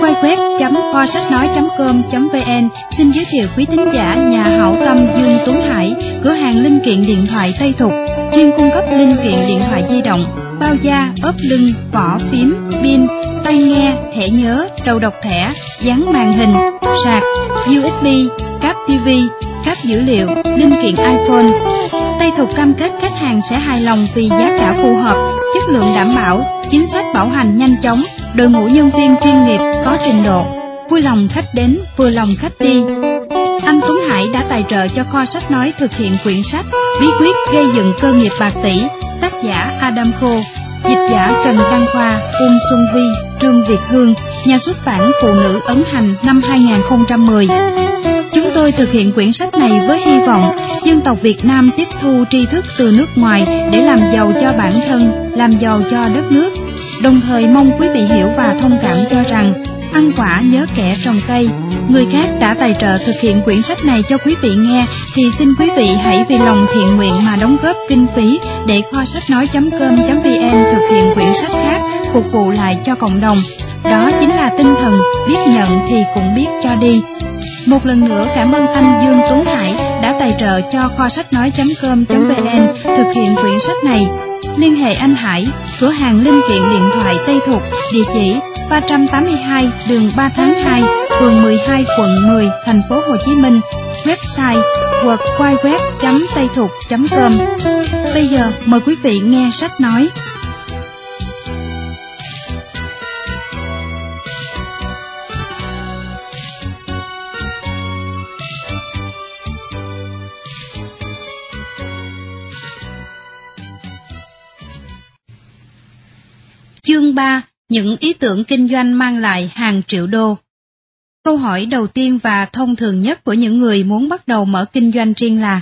www.kho sách nói.com.vn xin giới thiệu quý thính giả nhà hảo tâm Dương Tuấn Hải, cửa hàng linh kiện điện thoại Tây Thục, chuyên cung cấp linh kiện điện thoại di động, bao da, ốp lưng, vỏ phím, pin, tai nghe, thẻ nhớ, đầu độc thẻ, dán màn hình, sạc, USB, cáp TV, cáp dữ liệu, linh kiện iPhone. Tây cam kết khách hàng sẽ hài lòng vì giá cả phù hợp, chất lượng đảm bảo, chính sách bảo hành nhanh chóng, đội ngũ nhân viên chuyên nghiệp có trình độ, vui lòng khách đến, vừa lòng khách đi. Anh Tuấn Hải đã tài trợ cho kho sách nói thực hiện quyển sách Bí quyết gây dựng cơ nghiệp bạc tỷ, tác giả Adam Khô, dịch giả Trần Đăng Khoa, Uông Xuân Vi, Trương Việt Hương, nhà xuất bản Phụ nữ ấn hành năm 2010. Chúng tôi thực hiện quyển sách này với hy vọng dân tộc Việt Nam tiếp thu tri thức từ nước ngoài để làm giàu cho bản thân, làm giàu cho đất nước. Đồng thời mong quý vị hiểu và thông cảm cho rằng ăn quả nhớ kẻ trồng cây. Người khác đã tài trợ thực hiện quyển sách này cho quý vị nghe thì xin quý vị hãy vì lòng thiện nguyện mà đóng góp kinh phí để kho sách nói.com.vn thực hiện quyển sách khác phục vụ lại cho cộng đồng. Đó chính là tinh thần biết nhận thì cũng biết cho đi. Một lần nữa cảm ơn anh Dương Tuấn Hải đã tài trợ cho kho sách nói.com.vn thực hiện quyển sách này. Liên hệ anh Hải, cửa hàng linh kiện điện thoại Tây Thục, địa chỉ 382 đường 3 tháng 2, phường 12 quận 10, thành phố Hồ Chí Minh. Website www.taythuc.com. Bây giờ mời quý vị nghe sách nói. 3 Những ý tưởng kinh doanh mang lại hàng triệu đô Câu hỏi đầu tiên và thông thường nhất của những người muốn bắt đầu mở kinh doanh riêng là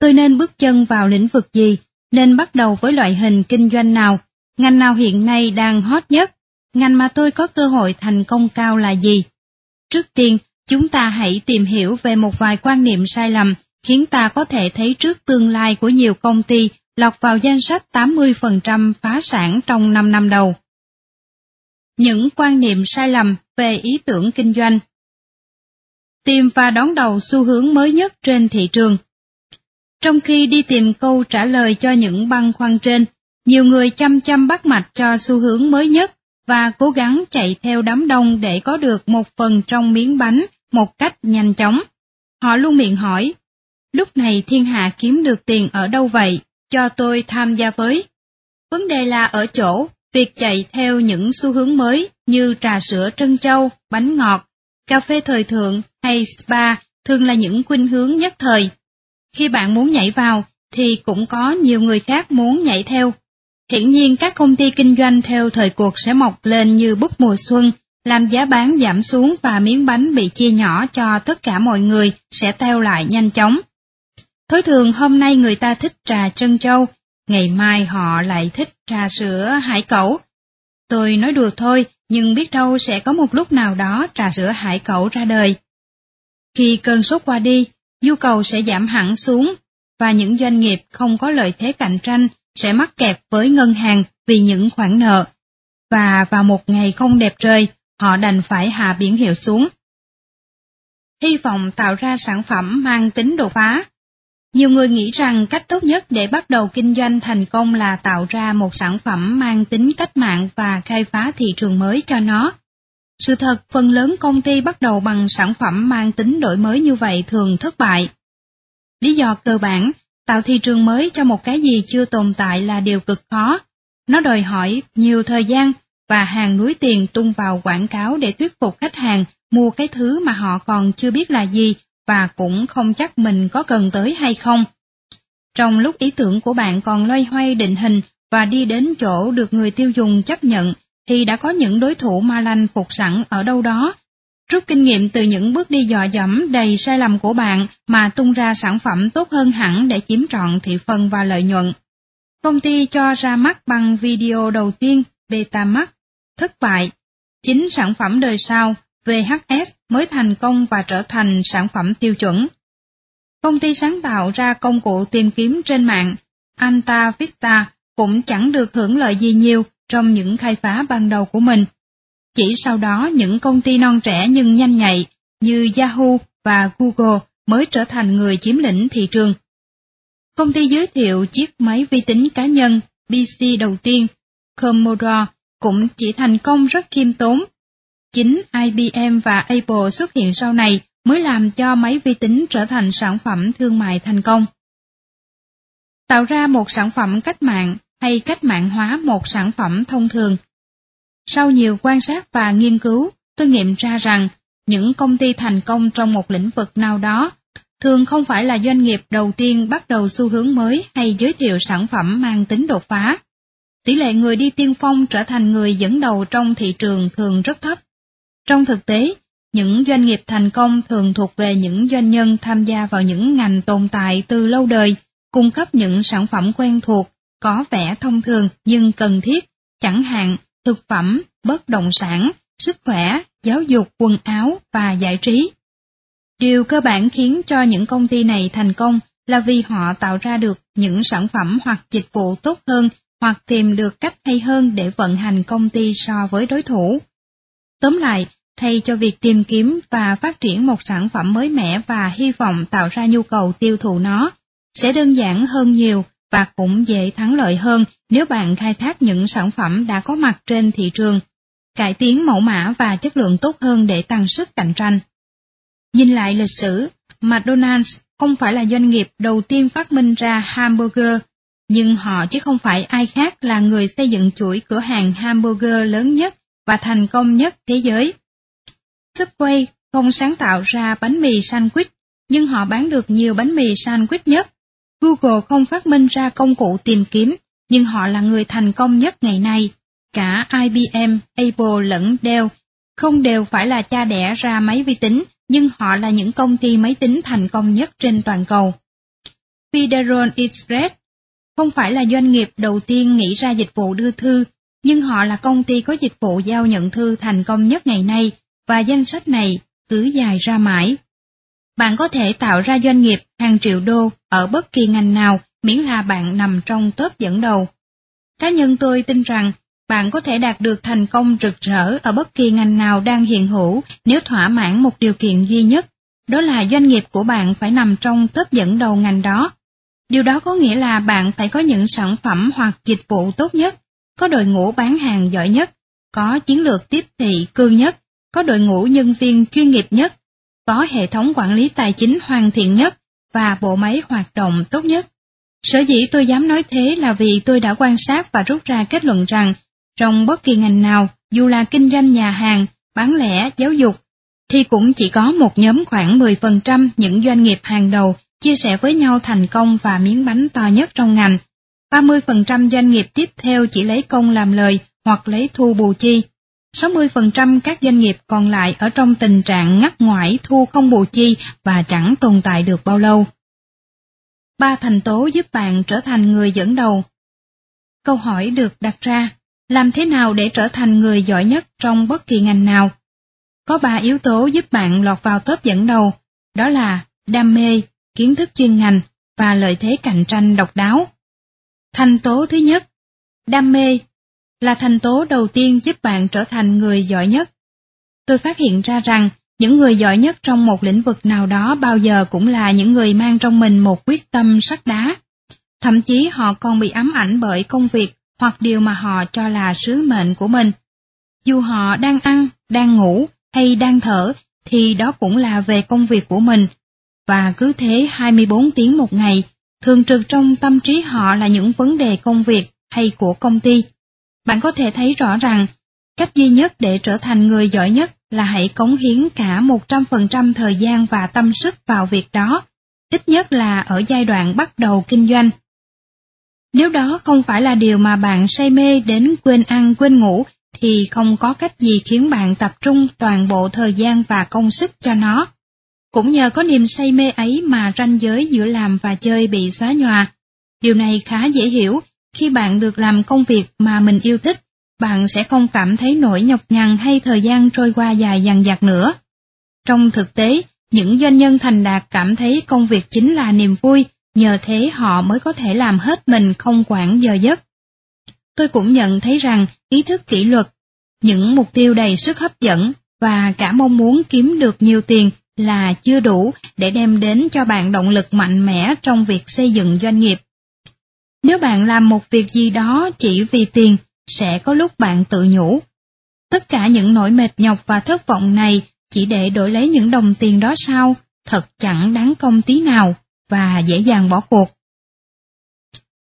Tôi nên bước chân vào lĩnh vực gì? Nên bắt đầu với loại hình kinh doanh nào? Ngành nào hiện nay đang hot nhất? Ngành mà tôi có cơ hội thành công cao là gì? Trước tiên, chúng ta hãy tìm hiểu về một vài quan niệm sai lầm khiến ta có thể thấy trước tương lai của nhiều công ty lọt vào danh sách 80% phá sản trong 5 năm đầu. Những quan niệm sai lầm về ý tưởng kinh doanh Tìm và đón đầu xu hướng mới nhất trên thị trường Trong khi đi tìm câu trả lời cho những băn khoăn trên, nhiều người chăm chăm bắt mạch cho xu hướng mới nhất và cố gắng chạy theo đám đông để có được một phần trong miếng bánh một cách nhanh chóng. Họ luôn miệng hỏi, lúc này thiên hạ kiếm được tiền ở đâu vậy? cho tôi tham gia với. Vấn đề là ở chỗ, việc chạy theo những xu hướng mới như trà sữa trân châu, bánh ngọt, cà phê thời thượng hay spa thường là những khuynh hướng nhất thời. Khi bạn muốn nhảy vào, thì cũng có nhiều người khác muốn nhảy theo. Hiển nhiên các công ty kinh doanh theo thời cuộc sẽ mọc lên như búp mùa xuân, làm giá bán giảm xuống và miếng bánh bị chia nhỏ cho tất cả mọi người sẽ teo lại nhanh chóng. Thói thường hôm nay người ta thích trà trân châu, ngày mai họ lại thích trà sữa hải cẩu. Tôi nói đùa thôi, nhưng biết đâu sẽ có một lúc nào đó trà sữa hải cẩu ra đời. Khi cơn sốt qua đi, nhu cầu sẽ giảm hẳn xuống, và những doanh nghiệp không có lợi thế cạnh tranh sẽ mắc kẹt với ngân hàng vì những khoản nợ. Và vào một ngày không đẹp trời, họ đành phải hạ biển hiệu xuống. Hy vọng tạo ra sản phẩm mang tính đột phá, nhiều người nghĩ rằng cách tốt nhất để bắt đầu kinh doanh thành công là tạo ra một sản phẩm mang tính cách mạng và khai phá thị trường mới cho nó. Sự thật, phần lớn công ty bắt đầu bằng sản phẩm mang tính đổi mới như vậy thường thất bại. Lý do cơ bản, tạo thị trường mới cho một cái gì chưa tồn tại là điều cực khó. Nó đòi hỏi nhiều thời gian và hàng núi tiền tung vào quảng cáo để thuyết phục khách hàng mua cái thứ mà họ còn chưa biết là gì và cũng không chắc mình có cần tới hay không. Trong lúc ý tưởng của bạn còn loay hoay định hình và đi đến chỗ được người tiêu dùng chấp nhận, thì đã có những đối thủ ma lanh phục sẵn ở đâu đó. Rút kinh nghiệm từ những bước đi dò dẫm đầy sai lầm của bạn mà tung ra sản phẩm tốt hơn hẳn để chiếm trọn thị phần và lợi nhuận. Công ty cho ra mắt bằng video đầu tiên, Betamax, thất bại. Chính sản phẩm đời sau, VHS mới thành công và trở thành sản phẩm tiêu chuẩn. Công ty sáng tạo ra công cụ tìm kiếm trên mạng, Anta Vista cũng chẳng được hưởng lợi gì nhiều trong những khai phá ban đầu của mình. Chỉ sau đó những công ty non trẻ nhưng nhanh nhạy như Yahoo và Google mới trở thành người chiếm lĩnh thị trường. Công ty giới thiệu chiếc máy vi tính cá nhân PC đầu tiên, Commodore, cũng chỉ thành công rất khiêm tốn. Chính IBM và Apple xuất hiện sau này mới làm cho máy vi tính trở thành sản phẩm thương mại thành công. Tạo ra một sản phẩm cách mạng hay cách mạng hóa một sản phẩm thông thường. Sau nhiều quan sát và nghiên cứu, tôi nghiệm ra rằng những công ty thành công trong một lĩnh vực nào đó thường không phải là doanh nghiệp đầu tiên bắt đầu xu hướng mới hay giới thiệu sản phẩm mang tính đột phá. Tỷ lệ người đi tiên phong trở thành người dẫn đầu trong thị trường thường rất thấp. Trong thực tế, những doanh nghiệp thành công thường thuộc về những doanh nhân tham gia vào những ngành tồn tại từ lâu đời, cung cấp những sản phẩm quen thuộc, có vẻ thông thường nhưng cần thiết, chẳng hạn thực phẩm, bất động sản, sức khỏe, giáo dục, quần áo và giải trí. Điều cơ bản khiến cho những công ty này thành công là vì họ tạo ra được những sản phẩm hoặc dịch vụ tốt hơn hoặc tìm được cách hay hơn để vận hành công ty so với đối thủ. Tóm lại, thay cho việc tìm kiếm và phát triển một sản phẩm mới mẻ và hy vọng tạo ra nhu cầu tiêu thụ nó, sẽ đơn giản hơn nhiều và cũng dễ thắng lợi hơn nếu bạn khai thác những sản phẩm đã có mặt trên thị trường, cải tiến mẫu mã và chất lượng tốt hơn để tăng sức cạnh tranh. Nhìn lại lịch sử, McDonald's không phải là doanh nghiệp đầu tiên phát minh ra hamburger, nhưng họ chứ không phải ai khác là người xây dựng chuỗi cửa hàng hamburger lớn nhất và thành công nhất thế giới. Subway không sáng tạo ra bánh mì sandwich, nhưng họ bán được nhiều bánh mì sandwich nhất. Google không phát minh ra công cụ tìm kiếm, nhưng họ là người thành công nhất ngày nay. Cả IBM, Apple lẫn Dell không đều phải là cha đẻ ra máy vi tính, nhưng họ là những công ty máy tính thành công nhất trên toàn cầu. Federal Express không phải là doanh nghiệp đầu tiên nghĩ ra dịch vụ đưa thư, nhưng họ là công ty có dịch vụ giao nhận thư thành công nhất ngày nay, và danh sách này cứ dài ra mãi. Bạn có thể tạo ra doanh nghiệp hàng triệu đô ở bất kỳ ngành nào miễn là bạn nằm trong top dẫn đầu. Cá nhân tôi tin rằng bạn có thể đạt được thành công rực rỡ ở bất kỳ ngành nào đang hiện hữu nếu thỏa mãn một điều kiện duy nhất, đó là doanh nghiệp của bạn phải nằm trong top dẫn đầu ngành đó. Điều đó có nghĩa là bạn phải có những sản phẩm hoặc dịch vụ tốt nhất, có đội ngũ bán hàng giỏi nhất, có chiến lược tiếp thị cương nhất, có đội ngũ nhân viên chuyên nghiệp nhất, có hệ thống quản lý tài chính hoàn thiện nhất và bộ máy hoạt động tốt nhất. Sở dĩ tôi dám nói thế là vì tôi đã quan sát và rút ra kết luận rằng trong bất kỳ ngành nào, dù là kinh doanh nhà hàng, bán lẻ, giáo dục, thì cũng chỉ có một nhóm khoảng 10% những doanh nghiệp hàng đầu chia sẻ với nhau thành công và miếng bánh to nhất trong ngành. 30% doanh nghiệp tiếp theo chỉ lấy công làm lời hoặc lấy thu bù chi. 60% các doanh nghiệp còn lại ở trong tình trạng ngắt ngoải thu không bù chi và chẳng tồn tại được bao lâu. Ba thành tố giúp bạn trở thành người dẫn đầu. Câu hỏi được đặt ra, làm thế nào để trở thành người giỏi nhất trong bất kỳ ngành nào? Có ba yếu tố giúp bạn lọt vào top dẫn đầu, đó là đam mê, kiến thức chuyên ngành và lợi thế cạnh tranh độc đáo. Thành tố thứ nhất, đam mê là thành tố đầu tiên giúp bạn trở thành người giỏi nhất. Tôi phát hiện ra rằng những người giỏi nhất trong một lĩnh vực nào đó bao giờ cũng là những người mang trong mình một quyết tâm sắt đá. Thậm chí họ còn bị ám ảnh bởi công việc hoặc điều mà họ cho là sứ mệnh của mình. Dù họ đang ăn, đang ngủ hay đang thở thì đó cũng là về công việc của mình. Và cứ thế 24 tiếng một ngày, thường trực trong tâm trí họ là những vấn đề công việc hay của công ty. Bạn có thể thấy rõ rằng, cách duy nhất để trở thành người giỏi nhất là hãy cống hiến cả 100% thời gian và tâm sức vào việc đó, ít nhất là ở giai đoạn bắt đầu kinh doanh. Nếu đó không phải là điều mà bạn say mê đến quên ăn quên ngủ, thì không có cách gì khiến bạn tập trung toàn bộ thời gian và công sức cho nó. Cũng nhờ có niềm say mê ấy mà ranh giới giữa làm và chơi bị xóa nhòa. Điều này khá dễ hiểu, khi bạn được làm công việc mà mình yêu thích, bạn sẽ không cảm thấy nỗi nhọc nhằn hay thời gian trôi qua dài dằng dặc nữa. Trong thực tế, những doanh nhân thành đạt cảm thấy công việc chính là niềm vui, nhờ thế họ mới có thể làm hết mình không quản giờ giấc. Tôi cũng nhận thấy rằng ý thức kỷ luật, những mục tiêu đầy sức hấp dẫn và cả mong muốn kiếm được nhiều tiền là chưa đủ để đem đến cho bạn động lực mạnh mẽ trong việc xây dựng doanh nghiệp. Nếu bạn làm một việc gì đó chỉ vì tiền, sẽ có lúc bạn tự nhủ. Tất cả những nỗi mệt nhọc và thất vọng này chỉ để đổi lấy những đồng tiền đó sao, thật chẳng đáng công tí nào và dễ dàng bỏ cuộc.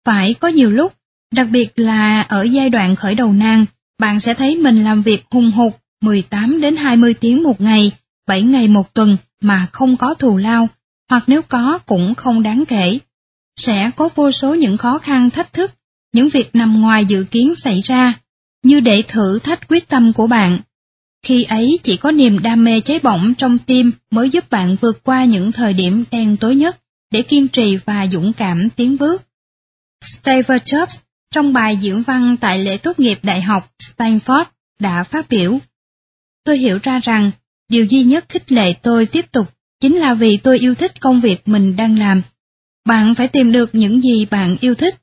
Phải có nhiều lúc, đặc biệt là ở giai đoạn khởi đầu nan, bạn sẽ thấy mình làm việc hùng hục 18 đến 20 tiếng một ngày, 7 ngày một tuần mà không có thù lao, hoặc nếu có cũng không đáng kể. Sẽ có vô số những khó khăn thách thức, những việc nằm ngoài dự kiến xảy ra, như để thử thách quyết tâm của bạn. Khi ấy chỉ có niềm đam mê cháy bỏng trong tim mới giúp bạn vượt qua những thời điểm đen tối nhất để kiên trì và dũng cảm tiến bước. Steve Jobs trong bài diễn văn tại lễ tốt nghiệp Đại học Stanford đã phát biểu. Tôi hiểu ra rằng điều duy nhất khích lệ tôi tiếp tục chính là vì tôi yêu thích công việc mình đang làm. Bạn phải tìm được những gì bạn yêu thích.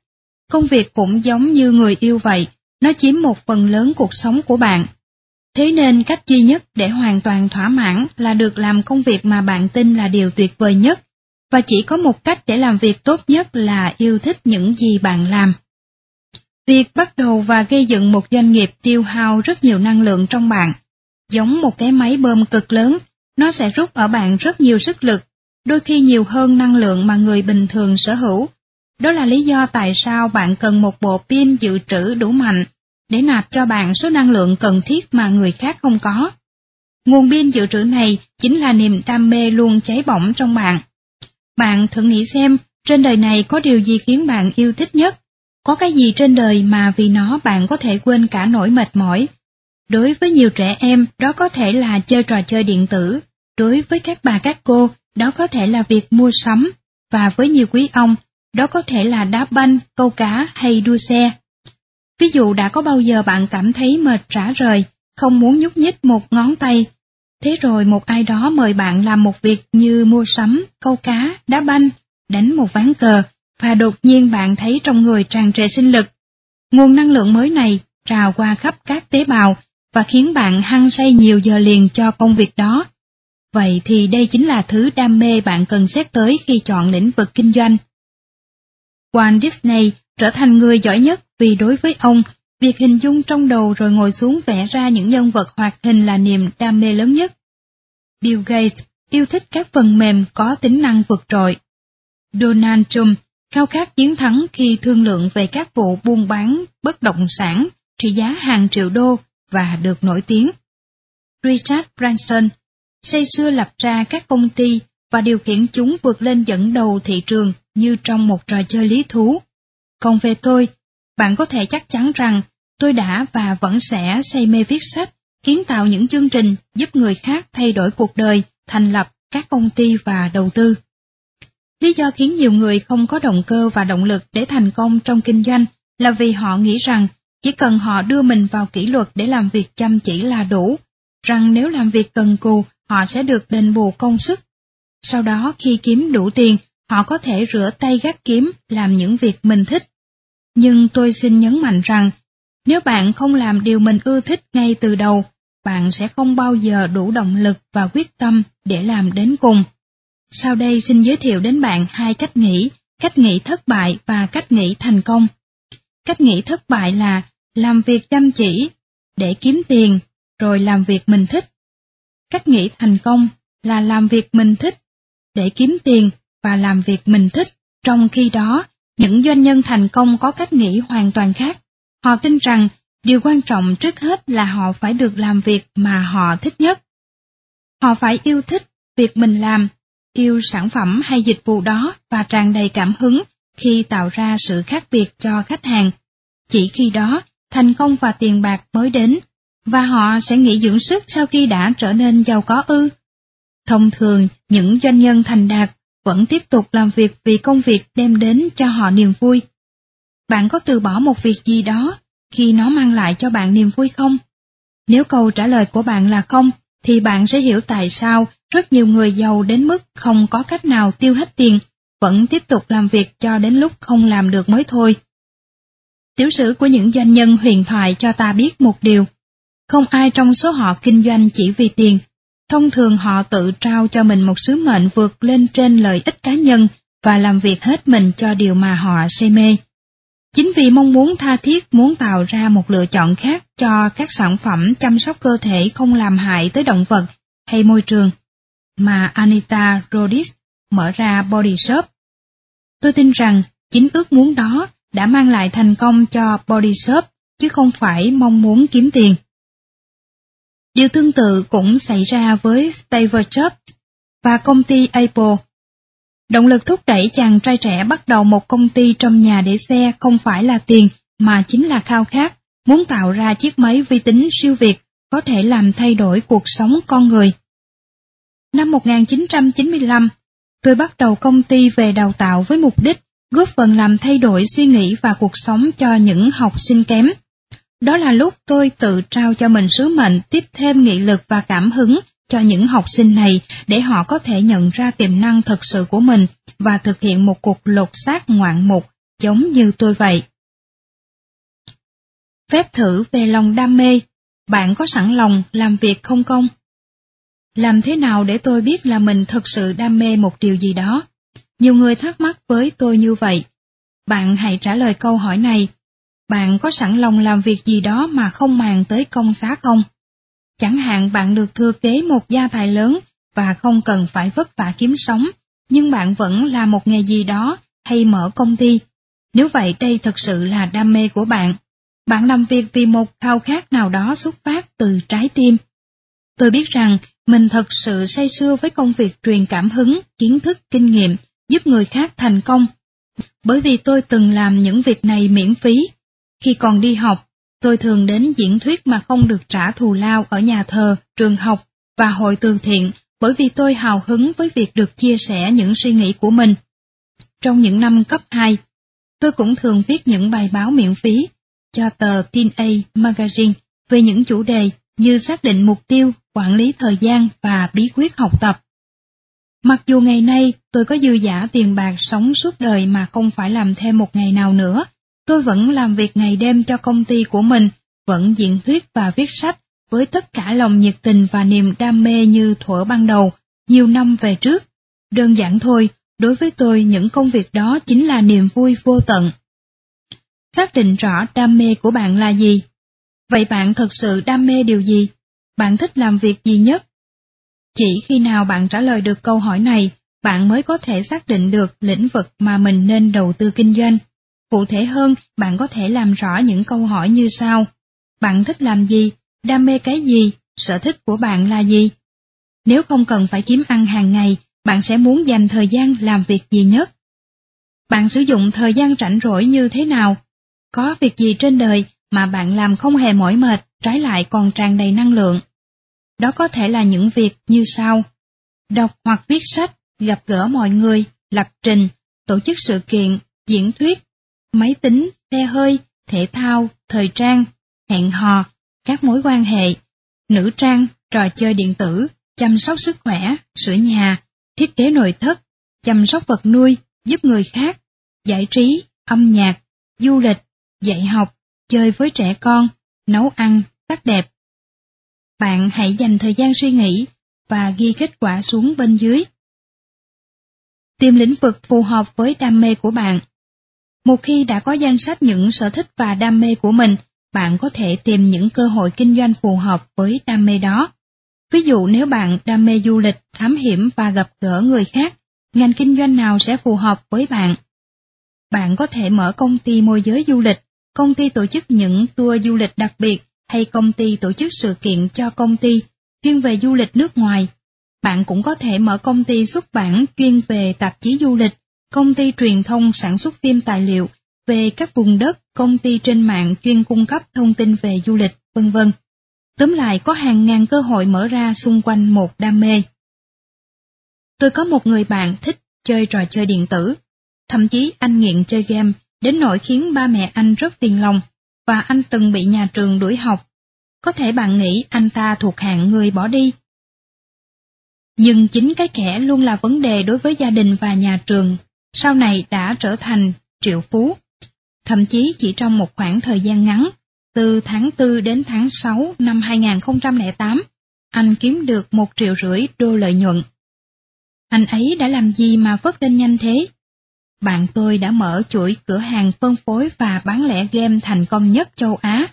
Công việc cũng giống như người yêu vậy, nó chiếm một phần lớn cuộc sống của bạn. Thế nên cách duy nhất để hoàn toàn thỏa mãn là được làm công việc mà bạn tin là điều tuyệt vời nhất, và chỉ có một cách để làm việc tốt nhất là yêu thích những gì bạn làm. Việc bắt đầu và gây dựng một doanh nghiệp tiêu hao rất nhiều năng lượng trong bạn, giống một cái máy bơm cực lớn, nó sẽ rút ở bạn rất nhiều sức lực, đôi khi nhiều hơn năng lượng mà người bình thường sở hữu. Đó là lý do tại sao bạn cần một bộ pin dự trữ đủ mạnh để nạp cho bạn số năng lượng cần thiết mà người khác không có. Nguồn pin dự trữ này chính là niềm đam mê luôn cháy bỏng trong bạn. Bạn thử nghĩ xem, trên đời này có điều gì khiến bạn yêu thích nhất? Có cái gì trên đời mà vì nó bạn có thể quên cả nỗi mệt mỏi? Đối với nhiều trẻ em, đó có thể là chơi trò chơi điện tử. Đối với các bà các cô, đó có thể là việc mua sắm. Và với nhiều quý ông, đó có thể là đá banh, câu cá hay đua xe. Ví dụ đã có bao giờ bạn cảm thấy mệt rã rời, không muốn nhúc nhích một ngón tay. Thế rồi một ai đó mời bạn làm một việc như mua sắm, câu cá, đá banh, đánh một ván cờ, và đột nhiên bạn thấy trong người tràn trề sinh lực. Nguồn năng lượng mới này trào qua khắp các tế bào và khiến bạn hăng say nhiều giờ liền cho công việc đó. Vậy thì đây chính là thứ đam mê bạn cần xét tới khi chọn lĩnh vực kinh doanh. Walt Disney trở thành người giỏi nhất vì đối với ông, việc hình dung trong đầu rồi ngồi xuống vẽ ra những nhân vật hoạt hình là niềm đam mê lớn nhất. Bill Gates yêu thích các phần mềm có tính năng vượt trội. Donald Trump khao khát chiến thắng khi thương lượng về các vụ buôn bán bất động sản trị giá hàng triệu đô và được nổi tiếng. Richard Branson say xưa lập ra các công ty và điều khiển chúng vượt lên dẫn đầu thị trường như trong một trò chơi lý thú. Còn về tôi, bạn có thể chắc chắn rằng tôi đã và vẫn sẽ say mê viết sách, kiến tạo những chương trình giúp người khác thay đổi cuộc đời, thành lập các công ty và đầu tư. Lý do khiến nhiều người không có động cơ và động lực để thành công trong kinh doanh là vì họ nghĩ rằng chỉ cần họ đưa mình vào kỷ luật để làm việc chăm chỉ là đủ, rằng nếu làm việc cần cù, họ sẽ được đền bù công sức. Sau đó khi kiếm đủ tiền, họ có thể rửa tay gác kiếm làm những việc mình thích. Nhưng tôi xin nhấn mạnh rằng, nếu bạn không làm điều mình ưa thích ngay từ đầu, bạn sẽ không bao giờ đủ động lực và quyết tâm để làm đến cùng. Sau đây xin giới thiệu đến bạn hai cách nghĩ, cách nghĩ thất bại và cách nghĩ thành công. Cách nghĩ thất bại là làm việc chăm chỉ, để kiếm tiền, rồi làm việc mình thích. Cách nghĩ thành công là làm việc mình thích, để kiếm tiền và làm việc mình thích. Trong khi đó, những doanh nhân thành công có cách nghĩ hoàn toàn khác. Họ tin rằng điều quan trọng trước hết là họ phải được làm việc mà họ thích nhất. Họ phải yêu thích việc mình làm, yêu sản phẩm hay dịch vụ đó và tràn đầy cảm hứng khi tạo ra sự khác biệt cho khách hàng. Chỉ khi đó, thành công và tiền bạc mới đến, và họ sẽ nghỉ dưỡng sức sau khi đã trở nên giàu có ư. Thông thường, những doanh nhân thành đạt vẫn tiếp tục làm việc vì công việc đem đến cho họ niềm vui. Bạn có từ bỏ một việc gì đó khi nó mang lại cho bạn niềm vui không? Nếu câu trả lời của bạn là không, thì bạn sẽ hiểu tại sao rất nhiều người giàu đến mức không có cách nào tiêu hết tiền, vẫn tiếp tục làm việc cho đến lúc không làm được mới thôi. Tiểu sử của những doanh nhân huyền thoại cho ta biết một điều. Không ai trong số họ kinh doanh chỉ vì tiền. Thông thường họ tự trao cho mình một sứ mệnh vượt lên trên lợi ích cá nhân và làm việc hết mình cho điều mà họ say mê. Chính vì mong muốn tha thiết muốn tạo ra một lựa chọn khác cho các sản phẩm chăm sóc cơ thể không làm hại tới động vật hay môi trường, mà Anita Rodis mở ra Body Shop. Tôi tin rằng chính ước muốn đó đã mang lại thành công cho Body Shop chứ không phải mong muốn kiếm tiền. Điều tương tự cũng xảy ra với Steve Jobs và công ty Apple. Động lực thúc đẩy chàng trai trẻ bắt đầu một công ty trong nhà để xe không phải là tiền mà chính là khao khát, muốn tạo ra chiếc máy vi tính siêu việt có thể làm thay đổi cuộc sống con người. Năm 1995, tôi bắt đầu công ty về đào tạo với mục đích góp phần làm thay đổi suy nghĩ và cuộc sống cho những học sinh kém. Đó là lúc tôi tự trao cho mình sứ mệnh tiếp thêm nghị lực và cảm hứng cho những học sinh này để họ có thể nhận ra tiềm năng thật sự của mình và thực hiện một cuộc lột xác ngoạn mục giống như tôi vậy. Phép thử về lòng đam mê, bạn có sẵn lòng làm việc không công? Làm thế nào để tôi biết là mình thật sự đam mê một điều gì đó? Nhiều người thắc mắc với tôi như vậy. Bạn hãy trả lời câu hỏi này. Bạn có sẵn lòng làm việc gì đó mà không màng tới công xá không? Chẳng hạn bạn được thừa kế một gia tài lớn và không cần phải vất vả kiếm sống, nhưng bạn vẫn làm một nghề gì đó hay mở công ty. Nếu vậy đây thực sự là đam mê của bạn. Bạn làm việc vì một khao khát nào đó xuất phát từ trái tim. Tôi biết rằng mình thật sự say sưa với công việc truyền cảm hứng, kiến thức, kinh nghiệm, giúp người khác thành công. Bởi vì tôi từng làm những việc này miễn phí. Khi còn đi học, tôi thường đến diễn thuyết mà không được trả thù lao ở nhà thờ, trường học và hội từ thiện bởi vì tôi hào hứng với việc được chia sẻ những suy nghĩ của mình. Trong những năm cấp 2, tôi cũng thường viết những bài báo miễn phí cho tờ Teen A Magazine về những chủ đề như xác định mục tiêu, quản lý thời gian và bí quyết học tập. Mặc dù ngày nay tôi có dư giả tiền bạc sống suốt đời mà không phải làm thêm một ngày nào nữa, tôi vẫn làm việc ngày đêm cho công ty của mình, vẫn diễn thuyết và viết sách với tất cả lòng nhiệt tình và niềm đam mê như thuở ban đầu, nhiều năm về trước. Đơn giản thôi, đối với tôi những công việc đó chính là niềm vui vô tận. Xác định rõ đam mê của bạn là gì? Vậy bạn thật sự đam mê điều gì? Bạn thích làm việc gì nhất? Chỉ khi nào bạn trả lời được câu hỏi này, bạn mới có thể xác định được lĩnh vực mà mình nên đầu tư kinh doanh. Cụ thể hơn, bạn có thể làm rõ những câu hỏi như sau. Bạn thích làm gì? Đam mê cái gì? Sở thích của bạn là gì? Nếu không cần phải kiếm ăn hàng ngày, bạn sẽ muốn dành thời gian làm việc gì nhất? Bạn sử dụng thời gian rảnh rỗi như thế nào? Có việc gì trên đời mà bạn làm không hề mỏi mệt, trái lại còn tràn đầy năng lượng? Đó có thể là những việc như sau. Đọc hoặc viết sách, gặp gỡ mọi người, lập trình, tổ chức sự kiện, diễn thuyết, máy tính, xe hơi, thể thao, thời trang, hẹn hò, các mối quan hệ, nữ trang, trò chơi điện tử, chăm sóc sức khỏe, sửa nhà, thiết kế nội thất, chăm sóc vật nuôi, giúp người khác, giải trí, âm nhạc, du lịch, dạy học, chơi với trẻ con, nấu ăn, sắc đẹp, bạn hãy dành thời gian suy nghĩ và ghi kết quả xuống bên dưới. Tìm lĩnh vực phù hợp với đam mê của bạn. Một khi đã có danh sách những sở thích và đam mê của mình, bạn có thể tìm những cơ hội kinh doanh phù hợp với đam mê đó. Ví dụ nếu bạn đam mê du lịch, thám hiểm và gặp gỡ người khác, ngành kinh doanh nào sẽ phù hợp với bạn? Bạn có thể mở công ty môi giới du lịch, công ty tổ chức những tour du lịch đặc biệt hay công ty tổ chức sự kiện cho công ty chuyên về du lịch nước ngoài. Bạn cũng có thể mở công ty xuất bản chuyên về tạp chí du lịch, công ty truyền thông sản xuất phim tài liệu về các vùng đất, công ty trên mạng chuyên cung cấp thông tin về du lịch, vân vân. Tóm lại có hàng ngàn cơ hội mở ra xung quanh một đam mê. Tôi có một người bạn thích chơi trò chơi điện tử, thậm chí anh nghiện chơi game đến nỗi khiến ba mẹ anh rất phiền lòng và anh từng bị nhà trường đuổi học. Có thể bạn nghĩ anh ta thuộc hạng người bỏ đi. Nhưng chính cái kẻ luôn là vấn đề đối với gia đình và nhà trường, sau này đã trở thành triệu phú. Thậm chí chỉ trong một khoảng thời gian ngắn, từ tháng 4 đến tháng 6 năm 2008, anh kiếm được một triệu rưỡi đô lợi nhuận. Anh ấy đã làm gì mà vớt lên nhanh thế? Bạn tôi đã mở chuỗi cửa hàng phân phối và bán lẻ game thành công nhất châu Á.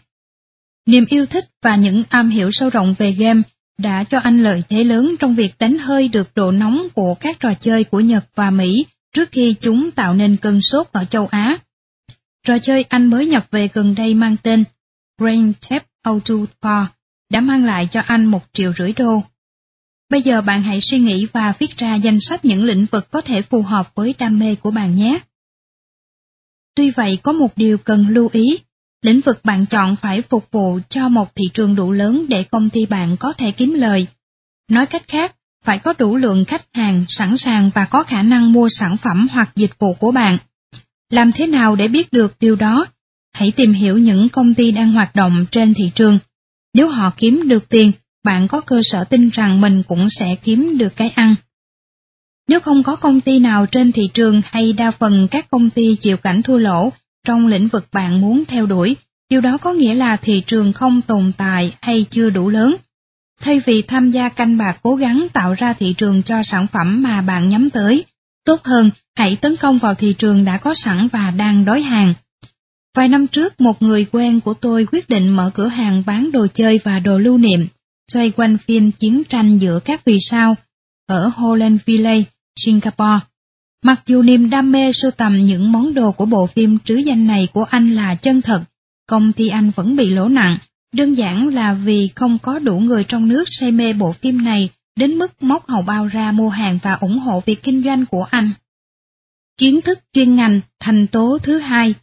Niềm yêu thích và những am hiểu sâu rộng về game đã cho anh lợi thế lớn trong việc đánh hơi được độ nóng của các trò chơi của Nhật và Mỹ trước khi chúng tạo nên cơn sốt ở châu Á. Trò chơi anh mới nhập về gần đây mang tên Grand Theft Auto 4 đã mang lại cho anh một triệu rưỡi đô. Bây giờ bạn hãy suy nghĩ và viết ra danh sách những lĩnh vực có thể phù hợp với đam mê của bạn nhé. Tuy vậy có một điều cần lưu ý, lĩnh vực bạn chọn phải phục vụ cho một thị trường đủ lớn để công ty bạn có thể kiếm lời. Nói cách khác, phải có đủ lượng khách hàng sẵn sàng và có khả năng mua sản phẩm hoặc dịch vụ của bạn. Làm thế nào để biết được điều đó? Hãy tìm hiểu những công ty đang hoạt động trên thị trường. Nếu họ kiếm được tiền, bạn có cơ sở tin rằng mình cũng sẽ kiếm được cái ăn. Nếu không có công ty nào trên thị trường hay đa phần các công ty chịu cảnh thua lỗ trong lĩnh vực bạn muốn theo đuổi, điều đó có nghĩa là thị trường không tồn tại hay chưa đủ lớn. Thay vì tham gia canh bạc cố gắng tạo ra thị trường cho sản phẩm mà bạn nhắm tới, tốt hơn hãy tấn công vào thị trường đã có sẵn và đang đói hàng. Vài năm trước, một người quen của tôi quyết định mở cửa hàng bán đồ chơi và đồ lưu niệm, xoay quanh phim chiến tranh giữa các vì sao ở Holland Village, Singapore. Mặc dù niềm đam mê sưu tầm những món đồ của bộ phim trứ danh này của anh là chân thật, công ty anh vẫn bị lỗ nặng, đơn giản là vì không có đủ người trong nước say mê bộ phim này đến mức móc hầu bao ra mua hàng và ủng hộ việc kinh doanh của anh. Kiến thức chuyên ngành, thành tố thứ hai.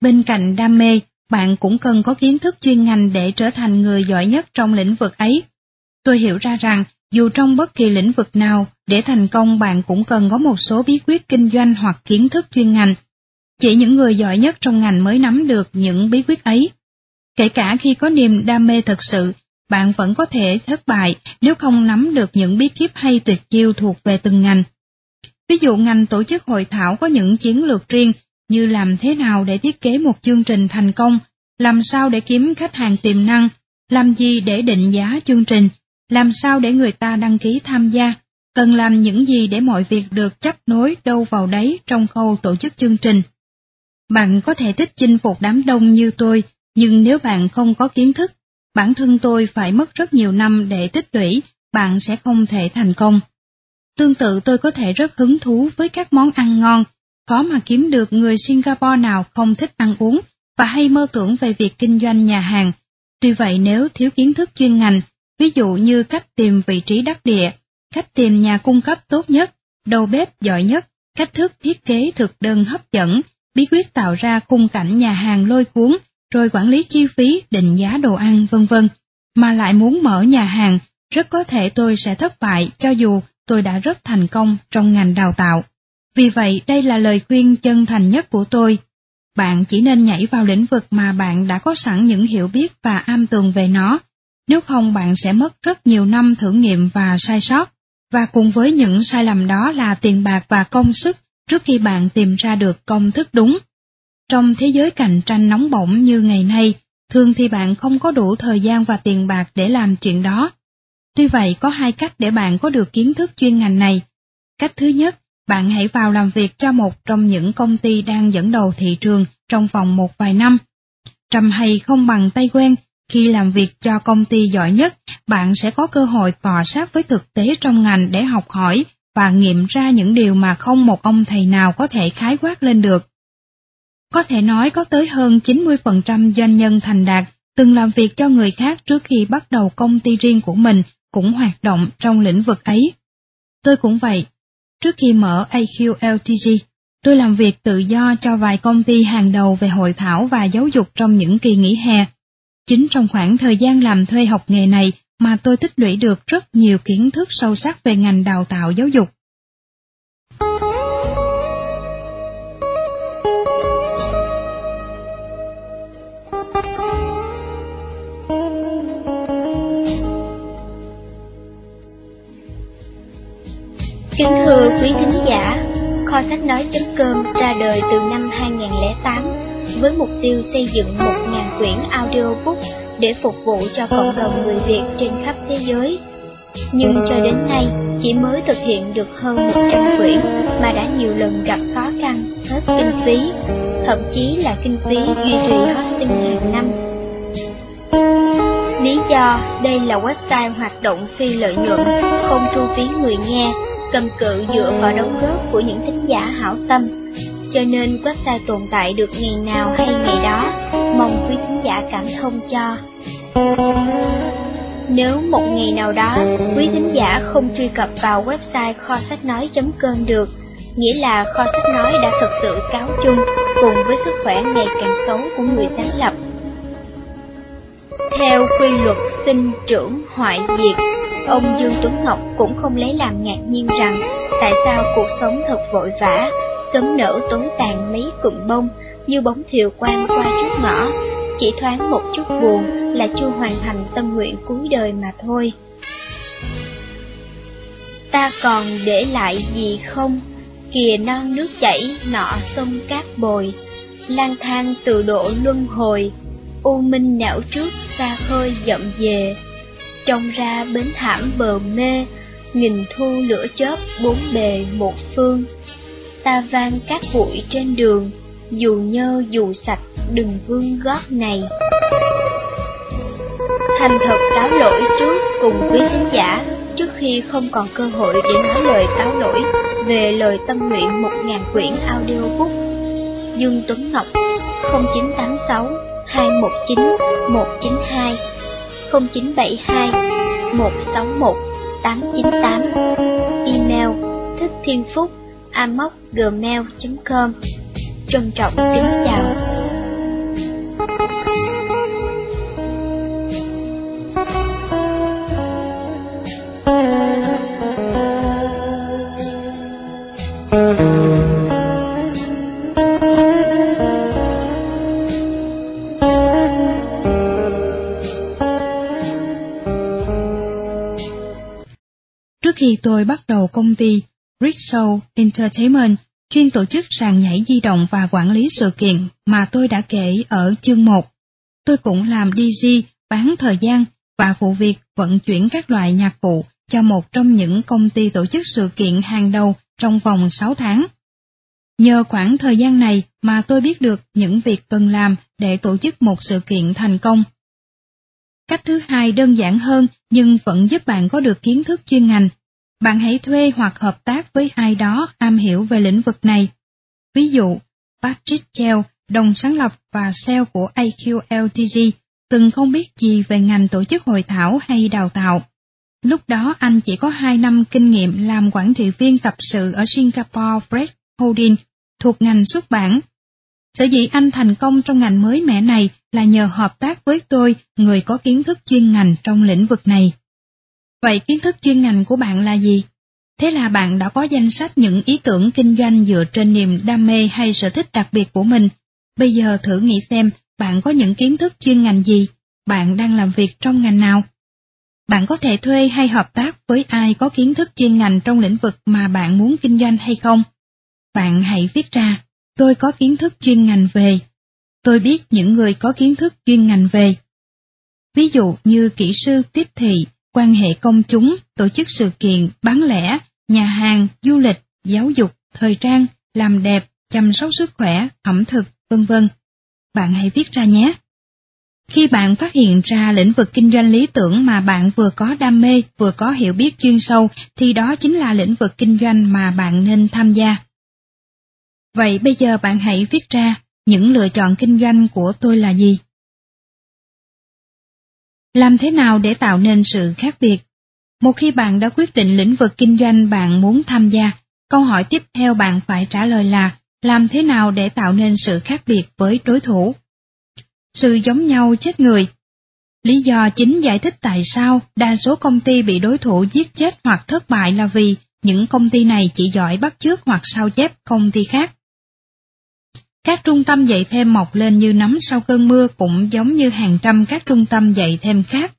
Bên cạnh đam mê, bạn cũng cần có kiến thức chuyên ngành để trở thành người giỏi nhất trong lĩnh vực ấy. Tôi hiểu ra rằng, dù trong bất kỳ lĩnh vực nào, để thành công bạn cũng cần có một số bí quyết kinh doanh hoặc kiến thức chuyên ngành. Chỉ những người giỏi nhất trong ngành mới nắm được những bí quyết ấy. Kể cả khi có niềm đam mê thật sự, bạn vẫn có thể thất bại nếu không nắm được những bí kíp hay tuyệt chiêu thuộc về từng ngành. Ví dụ ngành tổ chức hội thảo có những chiến lược riêng như làm thế nào để thiết kế một chương trình thành công, làm sao để kiếm khách hàng tiềm năng, làm gì để định giá chương trình, làm sao để người ta đăng ký tham gia, cần làm những gì để mọi việc được chấp nối đâu vào đấy trong khâu tổ chức chương trình. Bạn có thể thích chinh phục đám đông như tôi, nhưng nếu bạn không có kiến thức, bản thân tôi phải mất rất nhiều năm để tích lũy, bạn sẽ không thể thành công. Tương tự tôi có thể rất hứng thú với các món ăn ngon, khó mà kiếm được người Singapore nào không thích ăn uống và hay mơ tưởng về việc kinh doanh nhà hàng. Tuy vậy nếu thiếu kiến thức chuyên ngành, ví dụ như cách tìm vị trí đắc địa, cách tìm nhà cung cấp tốt nhất, đầu bếp giỏi nhất, cách thức thiết kế thực đơn hấp dẫn, bí quyết tạo ra khung cảnh nhà hàng lôi cuốn, rồi quản lý chi phí, định giá đồ ăn vân vân, mà lại muốn mở nhà hàng, rất có thể tôi sẽ thất bại cho dù tôi đã rất thành công trong ngành đào tạo. Vì vậy đây là lời khuyên chân thành nhất của tôi. Bạn chỉ nên nhảy vào lĩnh vực mà bạn đã có sẵn những hiểu biết và am tường về nó, nếu không bạn sẽ mất rất nhiều năm thử nghiệm và sai sót, và cùng với những sai lầm đó là tiền bạc và công sức trước khi bạn tìm ra được công thức đúng. Trong thế giới cạnh tranh nóng bỏng như ngày nay, thường thì bạn không có đủ thời gian và tiền bạc để làm chuyện đó. Tuy vậy có hai cách để bạn có được kiến thức chuyên ngành này. Cách thứ nhất, bạn hãy vào làm việc cho một trong những công ty đang dẫn đầu thị trường trong vòng một vài năm. Trầm hay không bằng tay quen, khi làm việc cho công ty giỏi nhất, bạn sẽ có cơ hội cọ sát với thực tế trong ngành để học hỏi và nghiệm ra những điều mà không một ông thầy nào có thể khái quát lên được. Có thể nói có tới hơn 90% doanh nhân thành đạt từng làm việc cho người khác trước khi bắt đầu công ty riêng của mình cũng hoạt động trong lĩnh vực ấy. Tôi cũng vậy. Trước khi mở AQLTG, tôi làm việc tự do cho vài công ty hàng đầu về hội thảo và giáo dục trong những kỳ nghỉ hè. Chính trong khoảng thời gian làm thuê học nghề này mà tôi tích lũy được rất nhiều kiến thức sâu sắc về ngành đào tạo giáo dục. Kính thưa quý thính giả, Kho sách nói.com ra đời từ năm 2008 với mục tiêu xây dựng 1.000 quyển audiobook để phục vụ cho cộng đồng người Việt trên khắp thế giới. Nhưng cho đến nay, chỉ mới thực hiện được hơn 100 quyển mà đã nhiều lần gặp khó khăn, hết kinh phí, thậm chí là kinh phí duy trì hosting hàng năm. Lý do đây là website hoạt động phi lợi nhuận, không thu phí người nghe, cầm cự dựa vào đóng góp của những thính giả hảo tâm. Cho nên website tồn tại được ngày nào hay ngày đó, mong quý thính giả cảm thông cho. Nếu một ngày nào đó quý thính giả không truy cập vào website kho sách nói.com được, nghĩa là kho sách nói đã thực sự cáo chung cùng với sức khỏe ngày càng xấu của người sáng lập. Theo quy luật sinh trưởng hoại diệt, ông Dương Tuấn Ngọc cũng không lấy làm ngạc nhiên rằng tại sao cuộc sống thật vội vã, sớm nở tối tàn mấy cụm bông như bóng thiều quang qua trước ngõ, chỉ thoáng một chút buồn là chưa hoàn thành tâm nguyện cuối đời mà thôi. Ta còn để lại gì không? Kìa non nước chảy, nọ sông cát bồi, lang thang từ độ luân hồi, u minh não trước xa khơi dậm về. Trông ra bến thảm bờ mê, nghìn thu lửa chớp bốn bề một phương. Ta vang các bụi trên đường, dù nhơ dù sạch đừng vương gót này. Thành thật cáo lỗi trước cùng quý khán giả trước khi không còn cơ hội để nói lời cáo lỗi về lời tâm nguyện một ngàn quyển audiobook. Dương Tuấn Ngọc 0986 219 192 0972 161 898 Email thích thiên phúc amoc.gmail.com Trân trọng kính chào. Khi tôi bắt đầu công ty Rickshaw Entertainment chuyên tổ chức sàn nhảy di động và quản lý sự kiện mà tôi đã kể ở chương 1. Tôi cũng làm DJ, bán thời gian và phụ việc vận chuyển các loại nhạc cụ cho một trong những công ty tổ chức sự kiện hàng đầu trong vòng 6 tháng. Nhờ khoảng thời gian này mà tôi biết được những việc cần làm để tổ chức một sự kiện thành công. Cách thứ hai đơn giản hơn nhưng vẫn giúp bạn có được kiến thức chuyên ngành bạn hãy thuê hoặc hợp tác với ai đó am hiểu về lĩnh vực này. Ví dụ, Patrick Chell, đồng sáng lập và sale của AQLTG, từng không biết gì về ngành tổ chức hội thảo hay đào tạo. Lúc đó anh chỉ có 2 năm kinh nghiệm làm quản trị viên tập sự ở Singapore Press Holding thuộc ngành xuất bản. Sở dĩ anh thành công trong ngành mới mẻ này là nhờ hợp tác với tôi, người có kiến thức chuyên ngành trong lĩnh vực này. Vậy kiến thức chuyên ngành của bạn là gì? Thế là bạn đã có danh sách những ý tưởng kinh doanh dựa trên niềm đam mê hay sở thích đặc biệt của mình. Bây giờ thử nghĩ xem bạn có những kiến thức chuyên ngành gì, bạn đang làm việc trong ngành nào. Bạn có thể thuê hay hợp tác với ai có kiến thức chuyên ngành trong lĩnh vực mà bạn muốn kinh doanh hay không? Bạn hãy viết ra, tôi có kiến thức chuyên ngành về. Tôi biết những người có kiến thức chuyên ngành về. Ví dụ như kỹ sư tiếp thị, quan hệ công chúng, tổ chức sự kiện, bán lẻ, nhà hàng, du lịch, giáo dục, thời trang, làm đẹp, chăm sóc sức khỏe, ẩm thực, vân vân. Bạn hãy viết ra nhé. Khi bạn phát hiện ra lĩnh vực kinh doanh lý tưởng mà bạn vừa có đam mê, vừa có hiểu biết chuyên sâu, thì đó chính là lĩnh vực kinh doanh mà bạn nên tham gia. Vậy bây giờ bạn hãy viết ra những lựa chọn kinh doanh của tôi là gì? Làm thế nào để tạo nên sự khác biệt? Một khi bạn đã quyết định lĩnh vực kinh doanh bạn muốn tham gia, câu hỏi tiếp theo bạn phải trả lời là làm thế nào để tạo nên sự khác biệt với đối thủ? Sự giống nhau chết người. Lý do chính giải thích tại sao đa số công ty bị đối thủ giết chết hoặc thất bại là vì những công ty này chỉ giỏi bắt chước hoặc sao chép công ty khác. Các trung tâm dạy thêm mọc lên như nấm sau cơn mưa cũng giống như hàng trăm các trung tâm dạy thêm khác.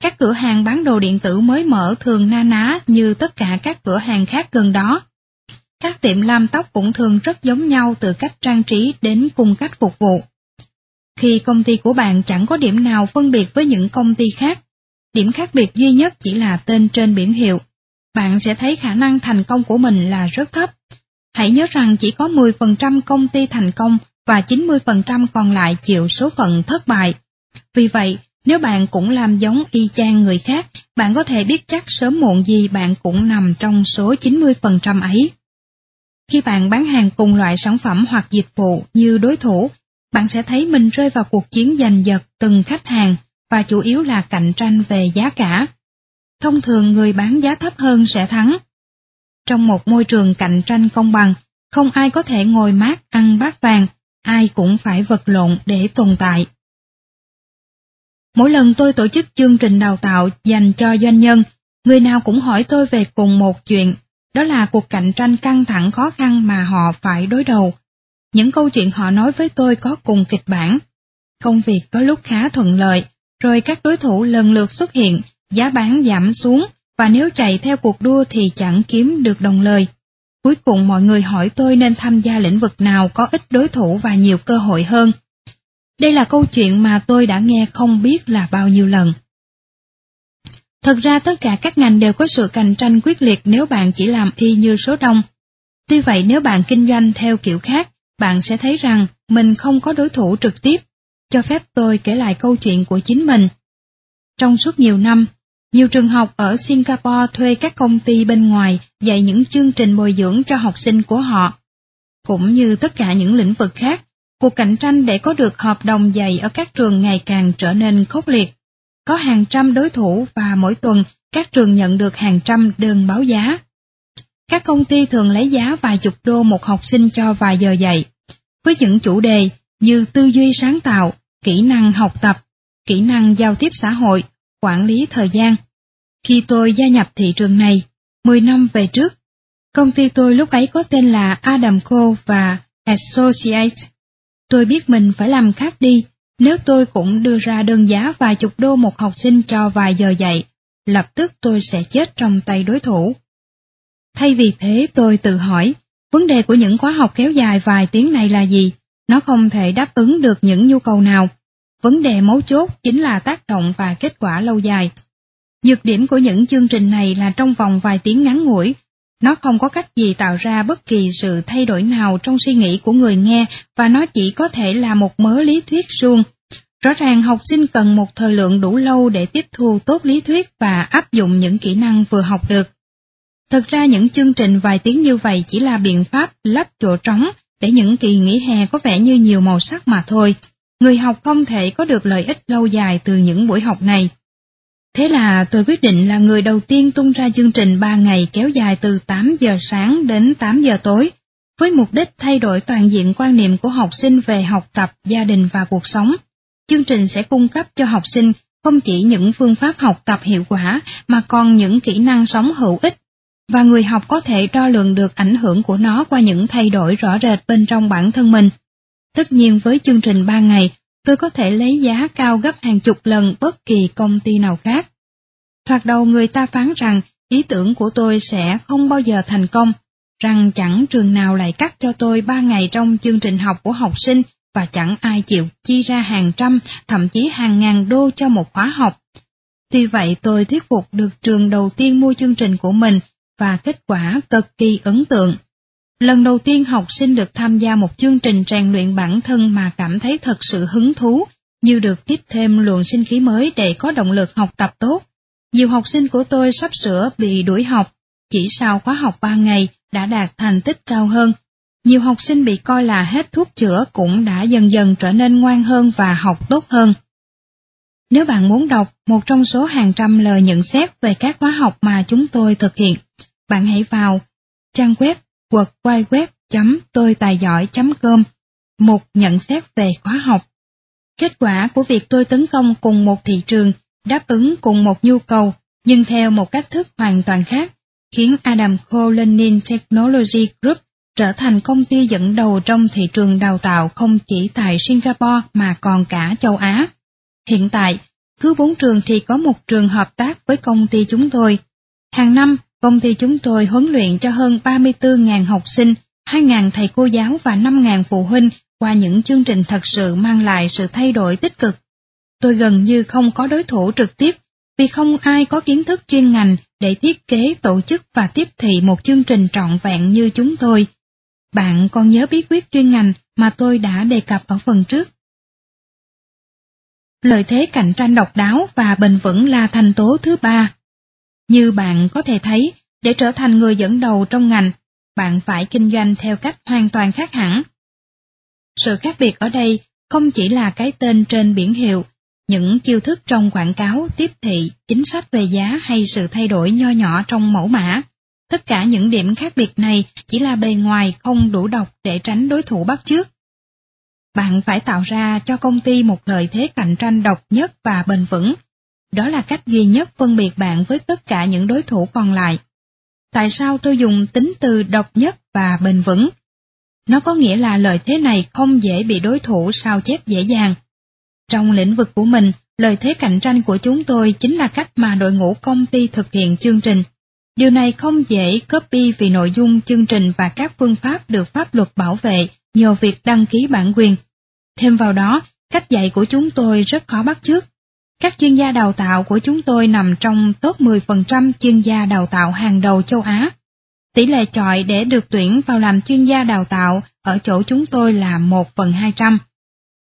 Các cửa hàng bán đồ điện tử mới mở thường na ná như tất cả các cửa hàng khác gần đó. các tiệm làm tóc cũng thường rất giống nhau từ cách trang trí đến cung cách phục vụ. Khi công ty của bạn chẳng có điểm nào phân biệt với những công ty khác, điểm khác biệt duy nhất chỉ là tên trên biển hiệu, bạn sẽ thấy khả năng thành công của mình là rất thấp. Hãy nhớ rằng chỉ có 10% công ty thành công và 90% còn lại chịu số phận thất bại. Vì vậy, nếu bạn cũng làm giống y chang người khác, bạn có thể biết chắc sớm muộn gì bạn cũng nằm trong số 90% ấy. Khi bạn bán hàng cùng loại sản phẩm hoặc dịch vụ như đối thủ, bạn sẽ thấy mình rơi vào cuộc chiến giành giật từng khách hàng và chủ yếu là cạnh tranh về giá cả. Thông thường người bán giá thấp hơn sẽ thắng. Trong một môi trường cạnh tranh công bằng, không ai có thể ngồi mát ăn bát vàng, ai cũng phải vật lộn để tồn tại. Mỗi lần tôi tổ chức chương trình đào tạo dành cho doanh nhân, người nào cũng hỏi tôi về cùng một chuyện, đó là cuộc cạnh tranh căng thẳng khó khăn mà họ phải đối đầu. Những câu chuyện họ nói với tôi có cùng kịch bản. Công việc có lúc khá thuận lợi, rồi các đối thủ lần lượt xuất hiện, giá bán giảm xuống, và nếu chạy theo cuộc đua thì chẳng kiếm được đồng lời. Cuối cùng mọi người hỏi tôi nên tham gia lĩnh vực nào có ít đối thủ và nhiều cơ hội hơn. Đây là câu chuyện mà tôi đã nghe không biết là bao nhiêu lần. Thật ra tất cả các ngành đều có sự cạnh tranh quyết liệt nếu bạn chỉ làm y như số đông. Tuy vậy nếu bạn kinh doanh theo kiểu khác, bạn sẽ thấy rằng mình không có đối thủ trực tiếp. Cho phép tôi kể lại câu chuyện của chính mình. Trong suốt nhiều năm, nhiều trường học ở Singapore thuê các công ty bên ngoài dạy những chương trình bồi dưỡng cho học sinh của họ. Cũng như tất cả những lĩnh vực khác, cuộc cạnh tranh để có được hợp đồng dạy ở các trường ngày càng trở nên khốc liệt. Có hàng trăm đối thủ và mỗi tuần các trường nhận được hàng trăm đơn báo giá. Các công ty thường lấy giá vài chục đô một học sinh cho vài giờ dạy, với những chủ đề như tư duy sáng tạo, kỹ năng học tập, kỹ năng giao tiếp xã hội, quản lý thời gian. Khi tôi gia nhập thị trường này, 10 năm về trước, công ty tôi lúc ấy có tên là Adam Co và Associates. Tôi biết mình phải làm khác đi, nếu tôi cũng đưa ra đơn giá vài chục đô một học sinh cho vài giờ dạy, lập tức tôi sẽ chết trong tay đối thủ. Thay vì thế tôi tự hỏi, vấn đề của những khóa học kéo dài vài tiếng này là gì? Nó không thể đáp ứng được những nhu cầu nào. Vấn đề mấu chốt chính là tác động và kết quả lâu dài. Nhược điểm của những chương trình này là trong vòng vài tiếng ngắn ngủi, nó không có cách gì tạo ra bất kỳ sự thay đổi nào trong suy nghĩ của người nghe và nó chỉ có thể là một mớ lý thuyết suông. Rõ ràng học sinh cần một thời lượng đủ lâu để tiếp thu tốt lý thuyết và áp dụng những kỹ năng vừa học được. Thực ra những chương trình vài tiếng như vậy chỉ là biện pháp lấp chỗ trống để những kỳ nghỉ hè có vẻ như nhiều màu sắc mà thôi. Người học không thể có được lợi ích lâu dài từ những buổi học này. Thế là tôi quyết định là người đầu tiên tung ra chương trình 3 ngày kéo dài từ 8 giờ sáng đến 8 giờ tối, với mục đích thay đổi toàn diện quan niệm của học sinh về học tập, gia đình và cuộc sống. Chương trình sẽ cung cấp cho học sinh không chỉ những phương pháp học tập hiệu quả mà còn những kỹ năng sống hữu ích, và người học có thể đo lường được ảnh hưởng của nó qua những thay đổi rõ rệt bên trong bản thân mình. Tất nhiên với chương trình 3 ngày, tôi có thể lấy giá cao gấp hàng chục lần bất kỳ công ty nào khác. Thoạt đầu người ta phán rằng ý tưởng của tôi sẽ không bao giờ thành công, rằng chẳng trường nào lại cắt cho tôi ba ngày trong chương trình học của học sinh và chẳng ai chịu chi ra hàng trăm, thậm chí hàng ngàn đô cho một khóa học. Tuy vậy tôi thuyết phục được trường đầu tiên mua chương trình của mình và kết quả cực kỳ ấn tượng. Lần đầu tiên học sinh được tham gia một chương trình rèn luyện bản thân mà cảm thấy thật sự hứng thú, như được tiếp thêm luồng sinh khí mới để có động lực học tập tốt. Nhiều học sinh của tôi sắp sửa bị đuổi học, chỉ sau khóa học 3 ngày đã đạt thành tích cao hơn. Nhiều học sinh bị coi là hết thuốc chữa cũng đã dần dần trở nên ngoan hơn và học tốt hơn. Nếu bạn muốn đọc một trong số hàng trăm lời nhận xét về các khóa học mà chúng tôi thực hiện, bạn hãy vào trang web quật quay web tôi tài giỏi com một nhận xét về khóa học. Kết quả của việc tôi tấn công cùng một thị trường đáp ứng cùng một nhu cầu nhưng theo một cách thức hoàn toàn khác, khiến Adam Cole Learning Technology Group trở thành công ty dẫn đầu trong thị trường đào tạo không chỉ tại Singapore mà còn cả châu Á. Hiện tại, cứ bốn trường thì có một trường hợp tác với công ty chúng tôi. Hàng năm, Công ty chúng tôi huấn luyện cho hơn 34.000 học sinh, 2.000 thầy cô giáo và 5.000 phụ huynh qua những chương trình thật sự mang lại sự thay đổi tích cực. Tôi gần như không có đối thủ trực tiếp vì không ai có kiến thức chuyên ngành để thiết kế, tổ chức và tiếp thị một chương trình trọn vẹn như chúng tôi. Bạn còn nhớ bí quyết chuyên ngành mà tôi đã đề cập ở phần trước. Lợi thế cạnh tranh độc đáo và bền vững là thành tố thứ ba. Như bạn có thể thấy, để trở thành người dẫn đầu trong ngành, bạn phải kinh doanh theo cách hoàn toàn khác hẳn. Sự khác biệt ở đây không chỉ là cái tên trên biển hiệu, những chiêu thức trong quảng cáo, tiếp thị, chính sách về giá hay sự thay đổi nho nhỏ trong mẫu mã. Tất cả những điểm khác biệt này chỉ là bề ngoài không đủ độc để tránh đối thủ bắt chước. Bạn phải tạo ra cho công ty một lợi thế cạnh tranh độc nhất và bền vững. Đó là cách duy nhất phân biệt bạn với tất cả những đối thủ còn lại. Tại sao tôi dùng tính từ độc nhất và bền vững? Nó có nghĩa là lợi thế này không dễ bị đối thủ sao chép dễ dàng. Trong lĩnh vực của mình, lợi thế cạnh tranh của chúng tôi chính là cách mà đội ngũ công ty thực hiện chương trình. Điều này không dễ copy vì nội dung chương trình và các phương pháp được pháp luật bảo vệ nhờ việc đăng ký bản quyền. Thêm vào đó, cách dạy của chúng tôi rất khó bắt chước. Các chuyên gia đào tạo của chúng tôi nằm trong top 10% chuyên gia đào tạo hàng đầu châu Á. Tỷ lệ chọi để được tuyển vào làm chuyên gia đào tạo ở chỗ chúng tôi là 1 phần 200.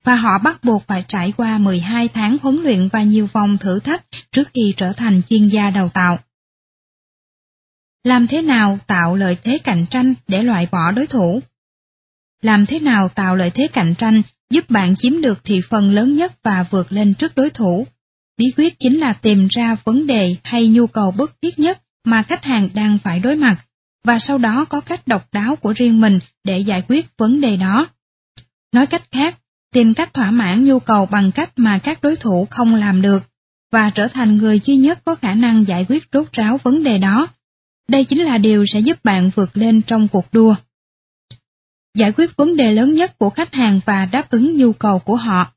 Và họ bắt buộc phải trải qua 12 tháng huấn luyện và nhiều vòng thử thách trước khi trở thành chuyên gia đào tạo. Làm thế nào tạo lợi thế cạnh tranh để loại bỏ đối thủ? Làm thế nào tạo lợi thế cạnh tranh giúp bạn chiếm được thị phần lớn nhất và vượt lên trước đối thủ? Bí quyết chính là tìm ra vấn đề hay nhu cầu bức thiết nhất mà khách hàng đang phải đối mặt, và sau đó có cách độc đáo của riêng mình để giải quyết vấn đề đó. Nói cách khác, tìm cách thỏa mãn nhu cầu bằng cách mà các đối thủ không làm được, và trở thành người duy nhất có khả năng giải quyết rốt ráo vấn đề đó. Đây chính là điều sẽ giúp bạn vượt lên trong cuộc đua. Giải quyết vấn đề lớn nhất của khách hàng và đáp ứng nhu cầu của họ.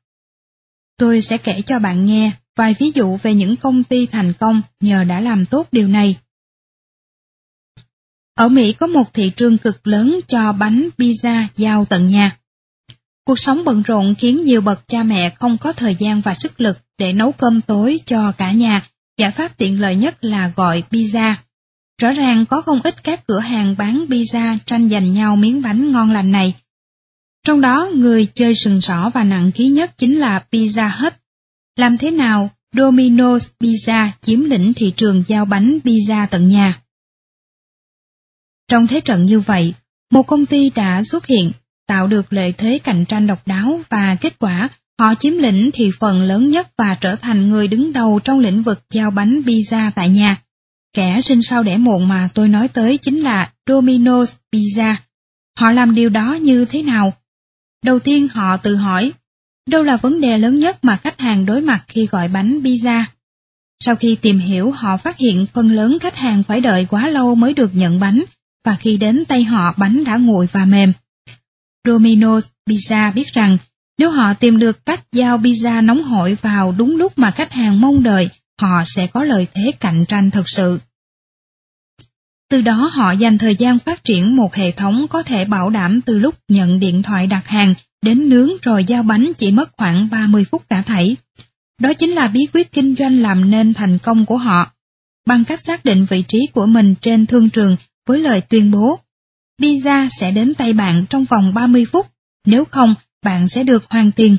Tôi sẽ kể cho bạn nghe vài ví dụ về những công ty thành công nhờ đã làm tốt điều này. Ở Mỹ có một thị trường cực lớn cho bánh pizza giao tận nhà. Cuộc sống bận rộn khiến nhiều bậc cha mẹ không có thời gian và sức lực để nấu cơm tối cho cả nhà. Giải pháp tiện lợi nhất là gọi pizza. Rõ ràng có không ít các cửa hàng bán pizza tranh giành nhau miếng bánh ngon lành này. Trong đó, người chơi sừng sỏ và nặng ký nhất chính là Pizza Hut. Làm thế nào Domino's Pizza chiếm lĩnh thị trường giao bánh pizza tận nhà? Trong thế trận như vậy, một công ty đã xuất hiện, tạo được lợi thế cạnh tranh độc đáo và kết quả họ chiếm lĩnh thị phần lớn nhất và trở thành người đứng đầu trong lĩnh vực giao bánh pizza tại nhà. Kẻ sinh sau đẻ muộn mà tôi nói tới chính là Domino's Pizza. Họ làm điều đó như thế nào? Đầu tiên họ tự hỏi, đâu là vấn đề lớn nhất mà khách hàng đối mặt khi gọi bánh pizza? Sau khi tìm hiểu họ phát hiện phần lớn khách hàng phải đợi quá lâu mới được nhận bánh, và khi đến tay họ bánh đã nguội và mềm. Domino's Pizza biết rằng nếu họ tìm được cách giao pizza nóng hổi vào đúng lúc mà khách hàng mong đợi, họ sẽ có lợi thế cạnh tranh thật sự. Từ đó họ dành thời gian phát triển một hệ thống có thể bảo đảm từ lúc nhận điện thoại đặt hàng đến nướng rồi giao bánh chỉ mất khoảng 30 phút cả thảy. Đó chính là bí quyết kinh doanh làm nên thành công của họ. Bằng cách xác định vị trí của mình trên thương trường với lời tuyên bố, pizza sẽ đến tay bạn trong vòng 30 phút, nếu không, bạn sẽ được hoàn tiền.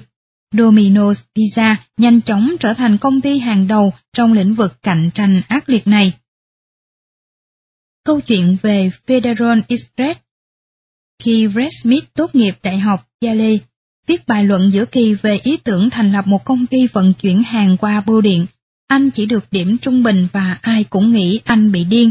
Domino's Pizza nhanh chóng trở thành công ty hàng đầu trong lĩnh vực cạnh tranh ác liệt này. Câu chuyện về Federal Express Khi Brad Smith tốt nghiệp Đại học Yale, viết bài luận giữa kỳ về ý tưởng thành lập một công ty vận chuyển hàng qua bưu điện, anh chỉ được điểm trung bình và ai cũng nghĩ anh bị điên.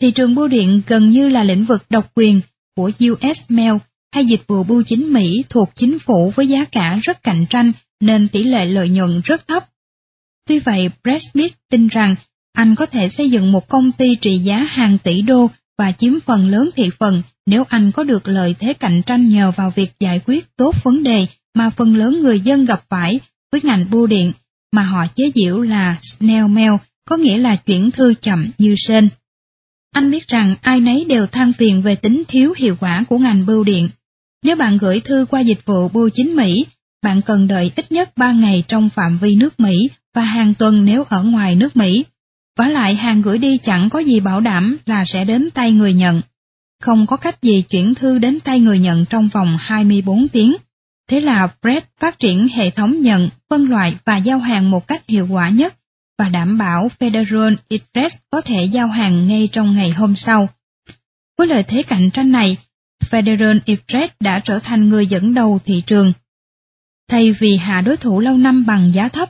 Thị trường bưu điện gần như là lĩnh vực độc quyền của US Mail hay dịch vụ bưu chính Mỹ thuộc chính phủ với giá cả rất cạnh tranh nên tỷ lệ lợi nhuận rất thấp. Tuy vậy, Brad Smith tin rằng anh có thể xây dựng một công ty trị giá hàng tỷ đô và chiếm phần lớn thị phần nếu anh có được lợi thế cạnh tranh nhờ vào việc giải quyết tốt vấn đề mà phần lớn người dân gặp phải với ngành bưu điện mà họ chế giễu là snail mail có nghĩa là chuyển thư chậm như sên. Anh biết rằng ai nấy đều than phiền về tính thiếu hiệu quả của ngành bưu điện. Nếu bạn gửi thư qua dịch vụ bưu chính Mỹ, bạn cần đợi ít nhất 3 ngày trong phạm vi nước Mỹ và hàng tuần nếu ở ngoài nước Mỹ. Và lại hàng gửi đi chẳng có gì bảo đảm là sẽ đến tay người nhận. Không có cách gì chuyển thư đến tay người nhận trong vòng 24 tiếng. Thế là Brett phát triển hệ thống nhận, phân loại và giao hàng một cách hiệu quả nhất và đảm bảo Federal Express có thể giao hàng ngay trong ngày hôm sau. Với lợi thế cạnh tranh này, Federal Express đã trở thành người dẫn đầu thị trường. Thay vì hạ đối thủ lâu năm bằng giá thấp,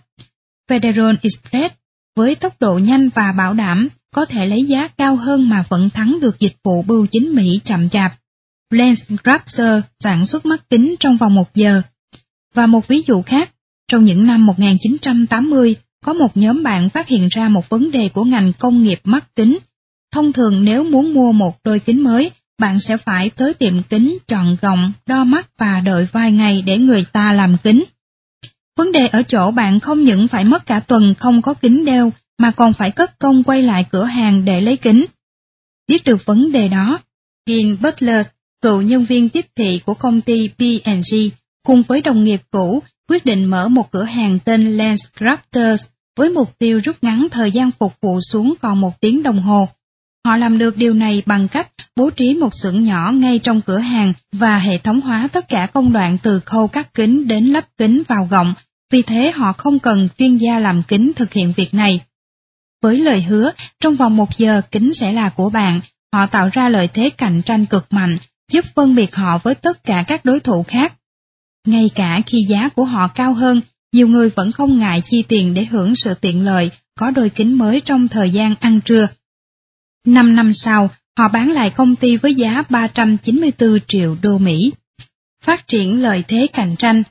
Federal Express với tốc độ nhanh và bảo đảm có thể lấy giá cao hơn mà vẫn thắng được dịch vụ bưu chính Mỹ chậm chạp. Lance Grabser sản xuất mắt kính trong vòng một giờ. Và một ví dụ khác, trong những năm 1980, có một nhóm bạn phát hiện ra một vấn đề của ngành công nghiệp mắt kính. Thông thường nếu muốn mua một đôi kính mới, bạn sẽ phải tới tiệm kính chọn gọng, đo mắt và đợi vài ngày để người ta làm kính. Vấn đề ở chỗ bạn không những phải mất cả tuần không có kính đeo, mà còn phải cất công quay lại cửa hàng để lấy kính. Biết được vấn đề đó, Ian Butler, cựu nhân viên tiếp thị của công ty P&G, cùng với đồng nghiệp cũ, quyết định mở một cửa hàng tên Lens Crafters với mục tiêu rút ngắn thời gian phục vụ xuống còn một tiếng đồng hồ. Họ làm được điều này bằng cách bố trí một xưởng nhỏ ngay trong cửa hàng và hệ thống hóa tất cả công đoạn từ khâu cắt kính đến lắp kính vào gọng, vì thế họ không cần chuyên gia làm kính thực hiện việc này. Với lời hứa, trong vòng một giờ kính sẽ là của bạn, họ tạo ra lợi thế cạnh tranh cực mạnh, giúp phân biệt họ với tất cả các đối thủ khác. Ngay cả khi giá của họ cao hơn, nhiều người vẫn không ngại chi tiền để hưởng sự tiện lợi, có đôi kính mới trong thời gian ăn trưa. Năm năm sau, họ bán lại công ty với giá 394 triệu đô Mỹ. Phát triển lợi thế cạnh tranh.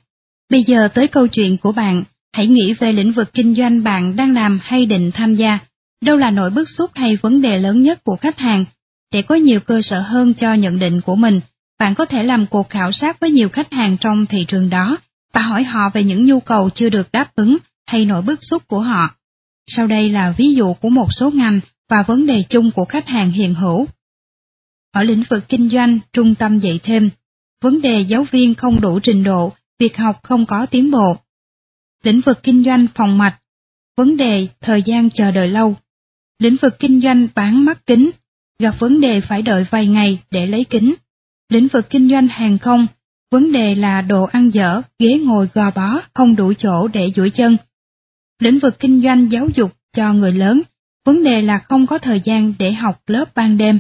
Bây giờ tới câu chuyện của bạn, hãy nghĩ về lĩnh vực kinh doanh bạn đang làm hay định tham gia. Đâu là nỗi bức xúc hay vấn đề lớn nhất của khách hàng? Để có nhiều cơ sở hơn cho nhận định của mình, bạn có thể làm cuộc khảo sát với nhiều khách hàng trong thị trường đó và hỏi họ về những nhu cầu chưa được đáp ứng hay nỗi bức xúc của họ. Sau đây là ví dụ của một số ngành và vấn đề chung của khách hàng hiện hữu. Ở lĩnh vực kinh doanh, trung tâm dạy thêm, vấn đề giáo viên không đủ trình độ, việc học không có tiến bộ. Lĩnh vực kinh doanh phòng mạch, vấn đề thời gian chờ đợi lâu. Lĩnh vực kinh doanh bán mắt kính, gặp vấn đề phải đợi vài ngày để lấy kính. Lĩnh vực kinh doanh hàng không, Vấn đề là đồ ăn dở, ghế ngồi gò bó, không đủ chỗ để duỗi chân. Lĩnh vực kinh doanh giáo dục cho người lớn, vấn đề là không có thời gian để học lớp ban đêm.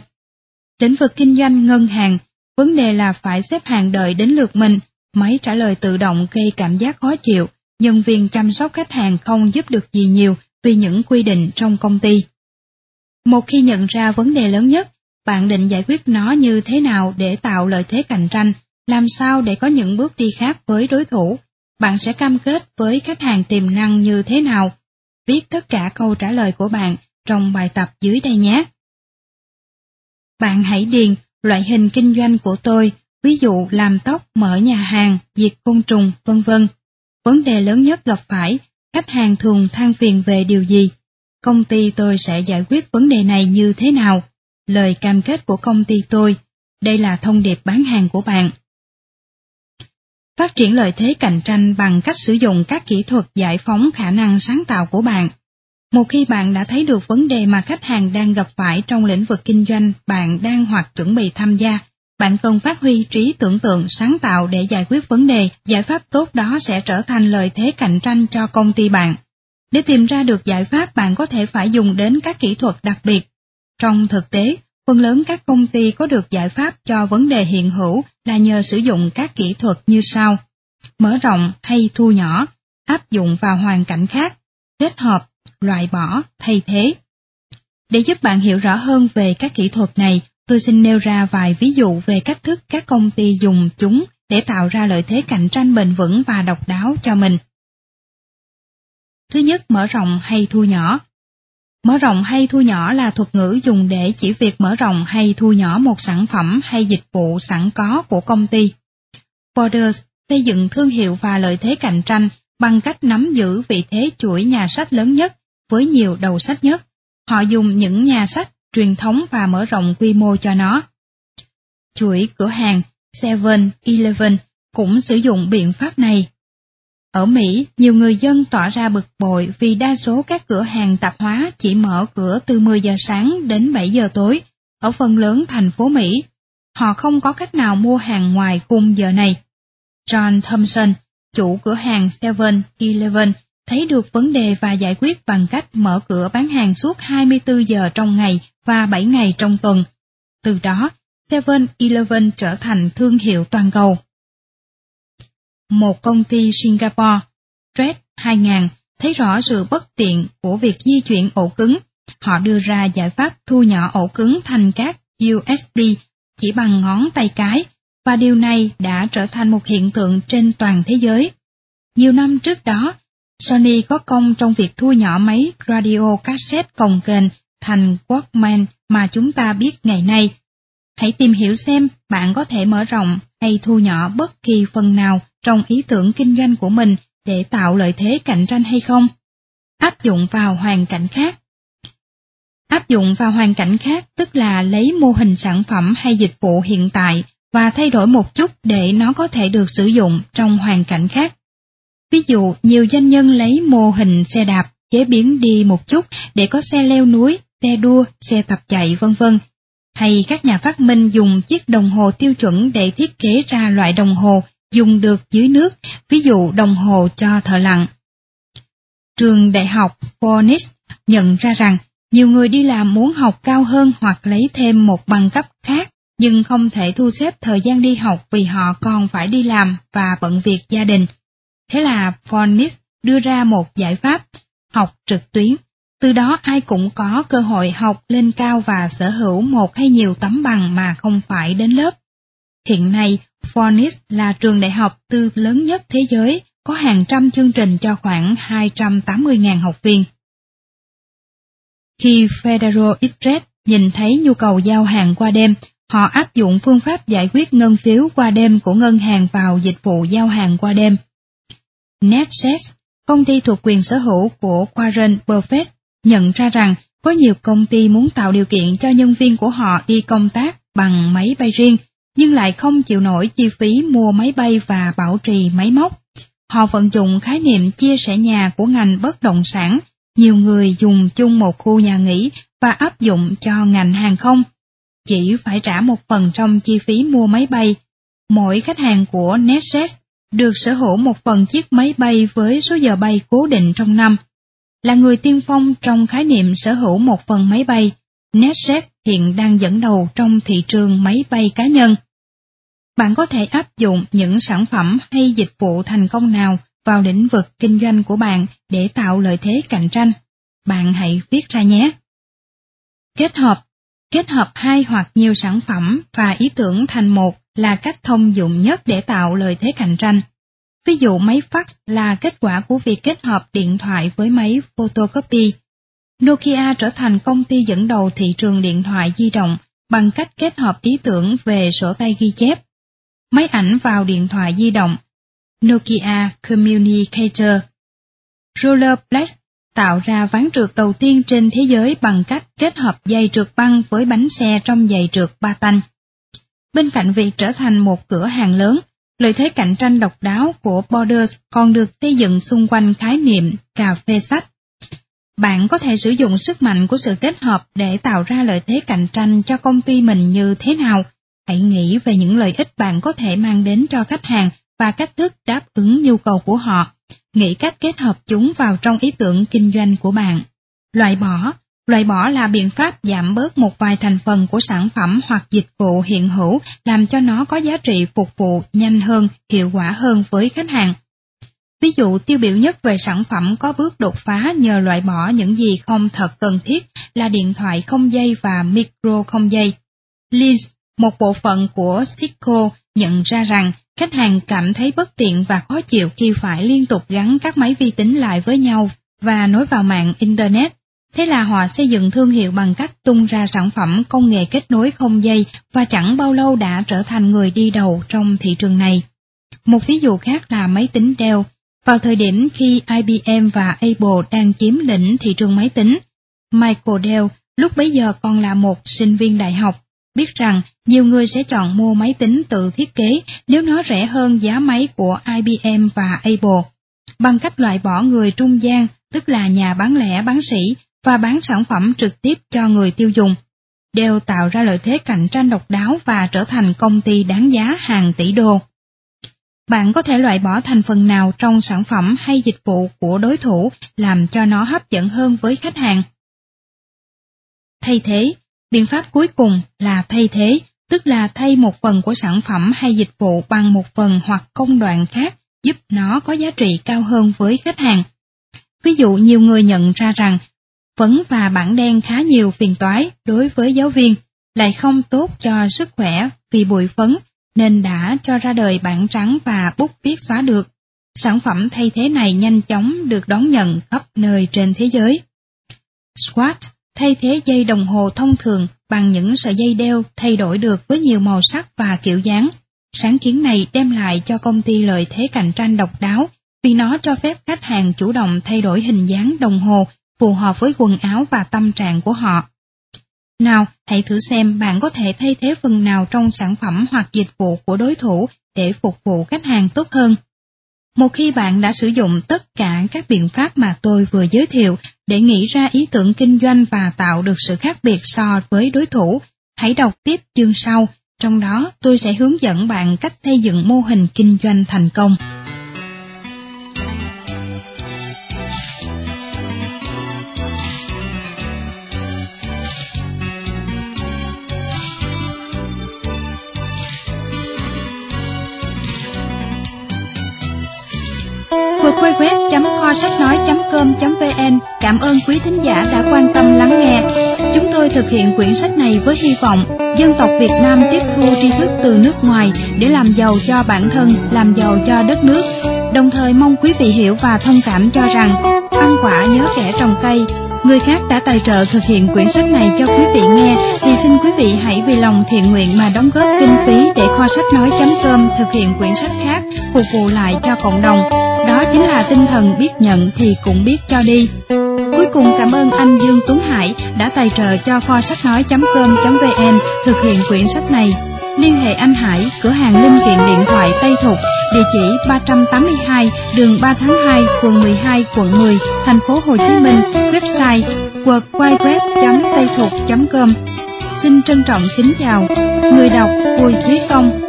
Lĩnh vực kinh doanh ngân hàng, vấn đề là phải xếp hàng đợi đến lượt mình, máy trả lời tự động gây cảm giác khó chịu, nhân viên chăm sóc khách hàng không giúp được gì nhiều vì những quy định trong công ty. Một khi nhận ra vấn đề lớn nhất, bạn định giải quyết nó như thế nào để tạo lợi thế cạnh tranh làm sao để có những bước đi khác với đối thủ? Bạn sẽ cam kết với khách hàng tiềm năng như thế nào? Viết tất cả câu trả lời của bạn trong bài tập dưới đây nhé. Bạn hãy điền loại hình kinh doanh của tôi, ví dụ làm tóc, mở nhà hàng, diệt côn trùng, vân vân. Vấn đề lớn nhất gặp phải, khách hàng thường than phiền về điều gì? Công ty tôi sẽ giải quyết vấn đề này như thế nào? Lời cam kết của công ty tôi. Đây là thông điệp bán hàng của bạn. Phát triển lợi thế cạnh tranh bằng cách sử dụng các kỹ thuật giải phóng khả năng sáng tạo của bạn. Một khi bạn đã thấy được vấn đề mà khách hàng đang gặp phải trong lĩnh vực kinh doanh bạn đang hoặc chuẩn bị tham gia, bạn cần phát huy trí tưởng tượng sáng tạo để giải quyết vấn đề, giải pháp tốt đó sẽ trở thành lợi thế cạnh tranh cho công ty bạn. Để tìm ra được giải pháp bạn có thể phải dùng đến các kỹ thuật đặc biệt. Trong thực tế, Phần lớn các công ty có được giải pháp cho vấn đề hiện hữu là nhờ sử dụng các kỹ thuật như sau. Mở rộng hay thu nhỏ, áp dụng vào hoàn cảnh khác, kết hợp, loại bỏ, thay thế. Để giúp bạn hiểu rõ hơn về các kỹ thuật này, tôi xin nêu ra vài ví dụ về cách thức các công ty dùng chúng để tạo ra lợi thế cạnh tranh bền vững và độc đáo cho mình. Thứ nhất, mở rộng hay thu nhỏ. Mở rộng hay thu nhỏ là thuật ngữ dùng để chỉ việc mở rộng hay thu nhỏ một sản phẩm hay dịch vụ sẵn có của công ty. Borders xây dựng thương hiệu và lợi thế cạnh tranh bằng cách nắm giữ vị thế chuỗi nhà sách lớn nhất với nhiều đầu sách nhất. Họ dùng những nhà sách truyền thống và mở rộng quy mô cho nó. Chuỗi cửa hàng 7-Eleven cũng sử dụng biện pháp này. Ở Mỹ, nhiều người dân tỏ ra bực bội vì đa số các cửa hàng tạp hóa chỉ mở cửa từ 10 giờ sáng đến 7 giờ tối ở phần lớn thành phố Mỹ. Họ không có cách nào mua hàng ngoài khung giờ này. John Thompson, chủ cửa hàng 7-Eleven, thấy được vấn đề và giải quyết bằng cách mở cửa bán hàng suốt 24 giờ trong ngày và 7 ngày trong tuần. Từ đó, 7-Eleven trở thành thương hiệu toàn cầu. Một công ty Singapore, Red 2000, thấy rõ sự bất tiện của việc di chuyển ổ cứng. Họ đưa ra giải pháp thu nhỏ ổ cứng thành các USB chỉ bằng ngón tay cái, và điều này đã trở thành một hiện tượng trên toàn thế giới. Nhiều năm trước đó, Sony có công trong việc thu nhỏ máy radio cassette cồng kềnh thành Walkman mà chúng ta biết ngày nay. Hãy tìm hiểu xem bạn có thể mở rộng hay thu nhỏ bất kỳ phần nào trong ý tưởng kinh doanh của mình để tạo lợi thế cạnh tranh hay không. Áp dụng vào hoàn cảnh khác Áp dụng vào hoàn cảnh khác tức là lấy mô hình sản phẩm hay dịch vụ hiện tại và thay đổi một chút để nó có thể được sử dụng trong hoàn cảnh khác. Ví dụ, nhiều doanh nhân lấy mô hình xe đạp chế biến đi một chút để có xe leo núi, xe đua, xe tập chạy vân vân. Hay các nhà phát minh dùng chiếc đồng hồ tiêu chuẩn để thiết kế ra loại đồng hồ dùng được dưới nước, ví dụ đồng hồ cho thợ lặn. Trường đại học Phoenix nhận ra rằng nhiều người đi làm muốn học cao hơn hoặc lấy thêm một bằng cấp khác, nhưng không thể thu xếp thời gian đi học vì họ còn phải đi làm và bận việc gia đình. Thế là Phoenix đưa ra một giải pháp, học trực tuyến. Từ đó ai cũng có cơ hội học lên cao và sở hữu một hay nhiều tấm bằng mà không phải đến lớp. Hiện nay, Fornis là trường đại học tư lớn nhất thế giới, có hàng trăm chương trình cho khoảng 280.000 học viên. Khi Federal Express nhìn thấy nhu cầu giao hàng qua đêm, họ áp dụng phương pháp giải quyết ngân phiếu qua đêm của ngân hàng vào dịch vụ giao hàng qua đêm. NetJets, công ty thuộc quyền sở hữu của Warren Buffett, nhận ra rằng có nhiều công ty muốn tạo điều kiện cho nhân viên của họ đi công tác bằng máy bay riêng, nhưng lại không chịu nổi chi phí mua máy bay và bảo trì máy móc. Họ vận dụng khái niệm chia sẻ nhà của ngành bất động sản, nhiều người dùng chung một khu nhà nghỉ và áp dụng cho ngành hàng không. Chỉ phải trả một phần trong chi phí mua máy bay. Mỗi khách hàng của NetJets được sở hữu một phần chiếc máy bay với số giờ bay cố định trong năm. Là người tiên phong trong khái niệm sở hữu một phần máy bay, NetJet hiện đang dẫn đầu trong thị trường máy bay cá nhân. Bạn có thể áp dụng những sản phẩm hay dịch vụ thành công nào vào lĩnh vực kinh doanh của bạn để tạo lợi thế cạnh tranh. Bạn hãy viết ra nhé. Kết hợp Kết hợp hai hoặc nhiều sản phẩm và ý tưởng thành một là cách thông dụng nhất để tạo lợi thế cạnh tranh. Ví dụ máy fax là kết quả của việc kết hợp điện thoại với máy photocopy. Nokia trở thành công ty dẫn đầu thị trường điện thoại di động bằng cách kết hợp ý tưởng về sổ tay ghi chép. Máy ảnh vào điện thoại di động Nokia Communicator Rollerblade tạo ra ván trượt đầu tiên trên thế giới bằng cách kết hợp dây trượt băng với bánh xe trong giày trượt ba tanh. Bên cạnh việc trở thành một cửa hàng lớn, lợi thế cạnh tranh độc đáo của Borders còn được xây dựng xung quanh khái niệm cà phê sách. Bạn có thể sử dụng sức mạnh của sự kết hợp để tạo ra lợi thế cạnh tranh cho công ty mình như thế nào. Hãy nghĩ về những lợi ích bạn có thể mang đến cho khách hàng và cách thức đáp ứng nhu cầu của họ. Nghĩ cách kết hợp chúng vào trong ý tưởng kinh doanh của bạn. Loại bỏ Loại bỏ là biện pháp giảm bớt một vài thành phần của sản phẩm hoặc dịch vụ hiện hữu làm cho nó có giá trị phục vụ nhanh hơn, hiệu quả hơn với khách hàng. Ví dụ tiêu biểu nhất về sản phẩm có bước đột phá nhờ loại bỏ những gì không thật cần thiết là điện thoại không dây và micro không dây. Liz, một bộ phận của Cisco, nhận ra rằng khách hàng cảm thấy bất tiện và khó chịu khi phải liên tục gắn các máy vi tính lại với nhau và nối vào mạng Internet Thế là họ xây dựng thương hiệu bằng cách tung ra sản phẩm công nghệ kết nối không dây và chẳng bao lâu đã trở thành người đi đầu trong thị trường này. Một ví dụ khác là máy tính Dell. Vào thời điểm khi IBM và Apple đang chiếm lĩnh thị trường máy tính, Michael Dell, Lúc bấy giờ còn là một sinh viên đại học, biết rằng nhiều người sẽ chọn mua máy tính tự thiết kế nếu nó rẻ hơn giá máy của IBM và Apple. Bằng cách loại bỏ người trung gian, tức là nhà bán lẻ bán sỉ, và bán sản phẩm trực tiếp cho người tiêu dùng, đều tạo ra lợi thế cạnh tranh độc đáo và trở thành công ty đáng giá hàng tỷ đô. Bạn có thể loại bỏ thành phần nào trong sản phẩm hay dịch vụ của đối thủ làm cho nó hấp dẫn hơn với khách hàng. Thay thế, biện pháp cuối cùng là thay thế, tức là thay một phần của sản phẩm hay dịch vụ bằng một phần hoặc công đoạn khác giúp nó có giá trị cao hơn với khách hàng. Ví dụ nhiều người nhận ra rằng phấn và bảng đen khá nhiều phiền toái đối với giáo viên, lại không tốt cho sức khỏe vì bụi phấn nên đã cho ra đời bảng trắng và bút viết xóa được. Sản phẩm thay thế này nhanh chóng được đón nhận khắp nơi trên thế giới. Swatch thay thế dây đồng hồ thông thường bằng những sợi dây đeo thay đổi được với nhiều màu sắc và kiểu dáng. Sáng kiến này đem lại cho công ty lợi thế cạnh tranh độc đáo vì nó cho phép khách hàng chủ động thay đổi hình dáng đồng hồ phù hợp với quần áo và tâm trạng của họ. Nào, hãy thử xem bạn có thể thay thế phần nào trong sản phẩm hoặc dịch vụ của đối thủ để phục vụ khách hàng tốt hơn. Một khi bạn đã sử dụng tất cả các biện pháp mà tôi vừa giới thiệu để nghĩ ra ý tưởng kinh doanh và tạo được sự khác biệt so với đối thủ, hãy đọc tiếp chương sau, trong đó tôi sẽ hướng dẫn bạn cách xây dựng mô hình kinh doanh thành công. www.kho sách nói.com.vn Cảm ơn quý thính giả đã quan tâm lắng nghe. Chúng tôi thực hiện quyển sách này với hy vọng dân tộc Việt Nam tiếp thu tri thức từ nước ngoài để làm giàu cho bản thân, làm giàu cho đất nước. Đồng thời mong quý vị hiểu và thông cảm cho rằng ăn quả nhớ kẻ trồng cây, người khác đã tài trợ thực hiện quyển sách này cho quý vị nghe, thì xin quý vị hãy vì lòng thiện nguyện mà đóng góp kinh phí để kho sách nói.com thực hiện quyển sách khác phục vụ lại cho cộng đồng. Đó chính là tinh thần biết nhận thì cũng biết cho đi. Cuối cùng cảm ơn anh Dương Tuấn Hải đã tài trợ cho kho sách nói.com.vn thực hiện quyển sách này. Liên hệ anh Hải, cửa hàng linh kiện điện thoại Tây Thục, địa chỉ 382 đường 3 tháng 2, phường 12, quận 10, thành phố Hồ Chí Minh, website www.taythuc.com. Xin trân trọng kính chào. Người đọc Bùi Thúy Công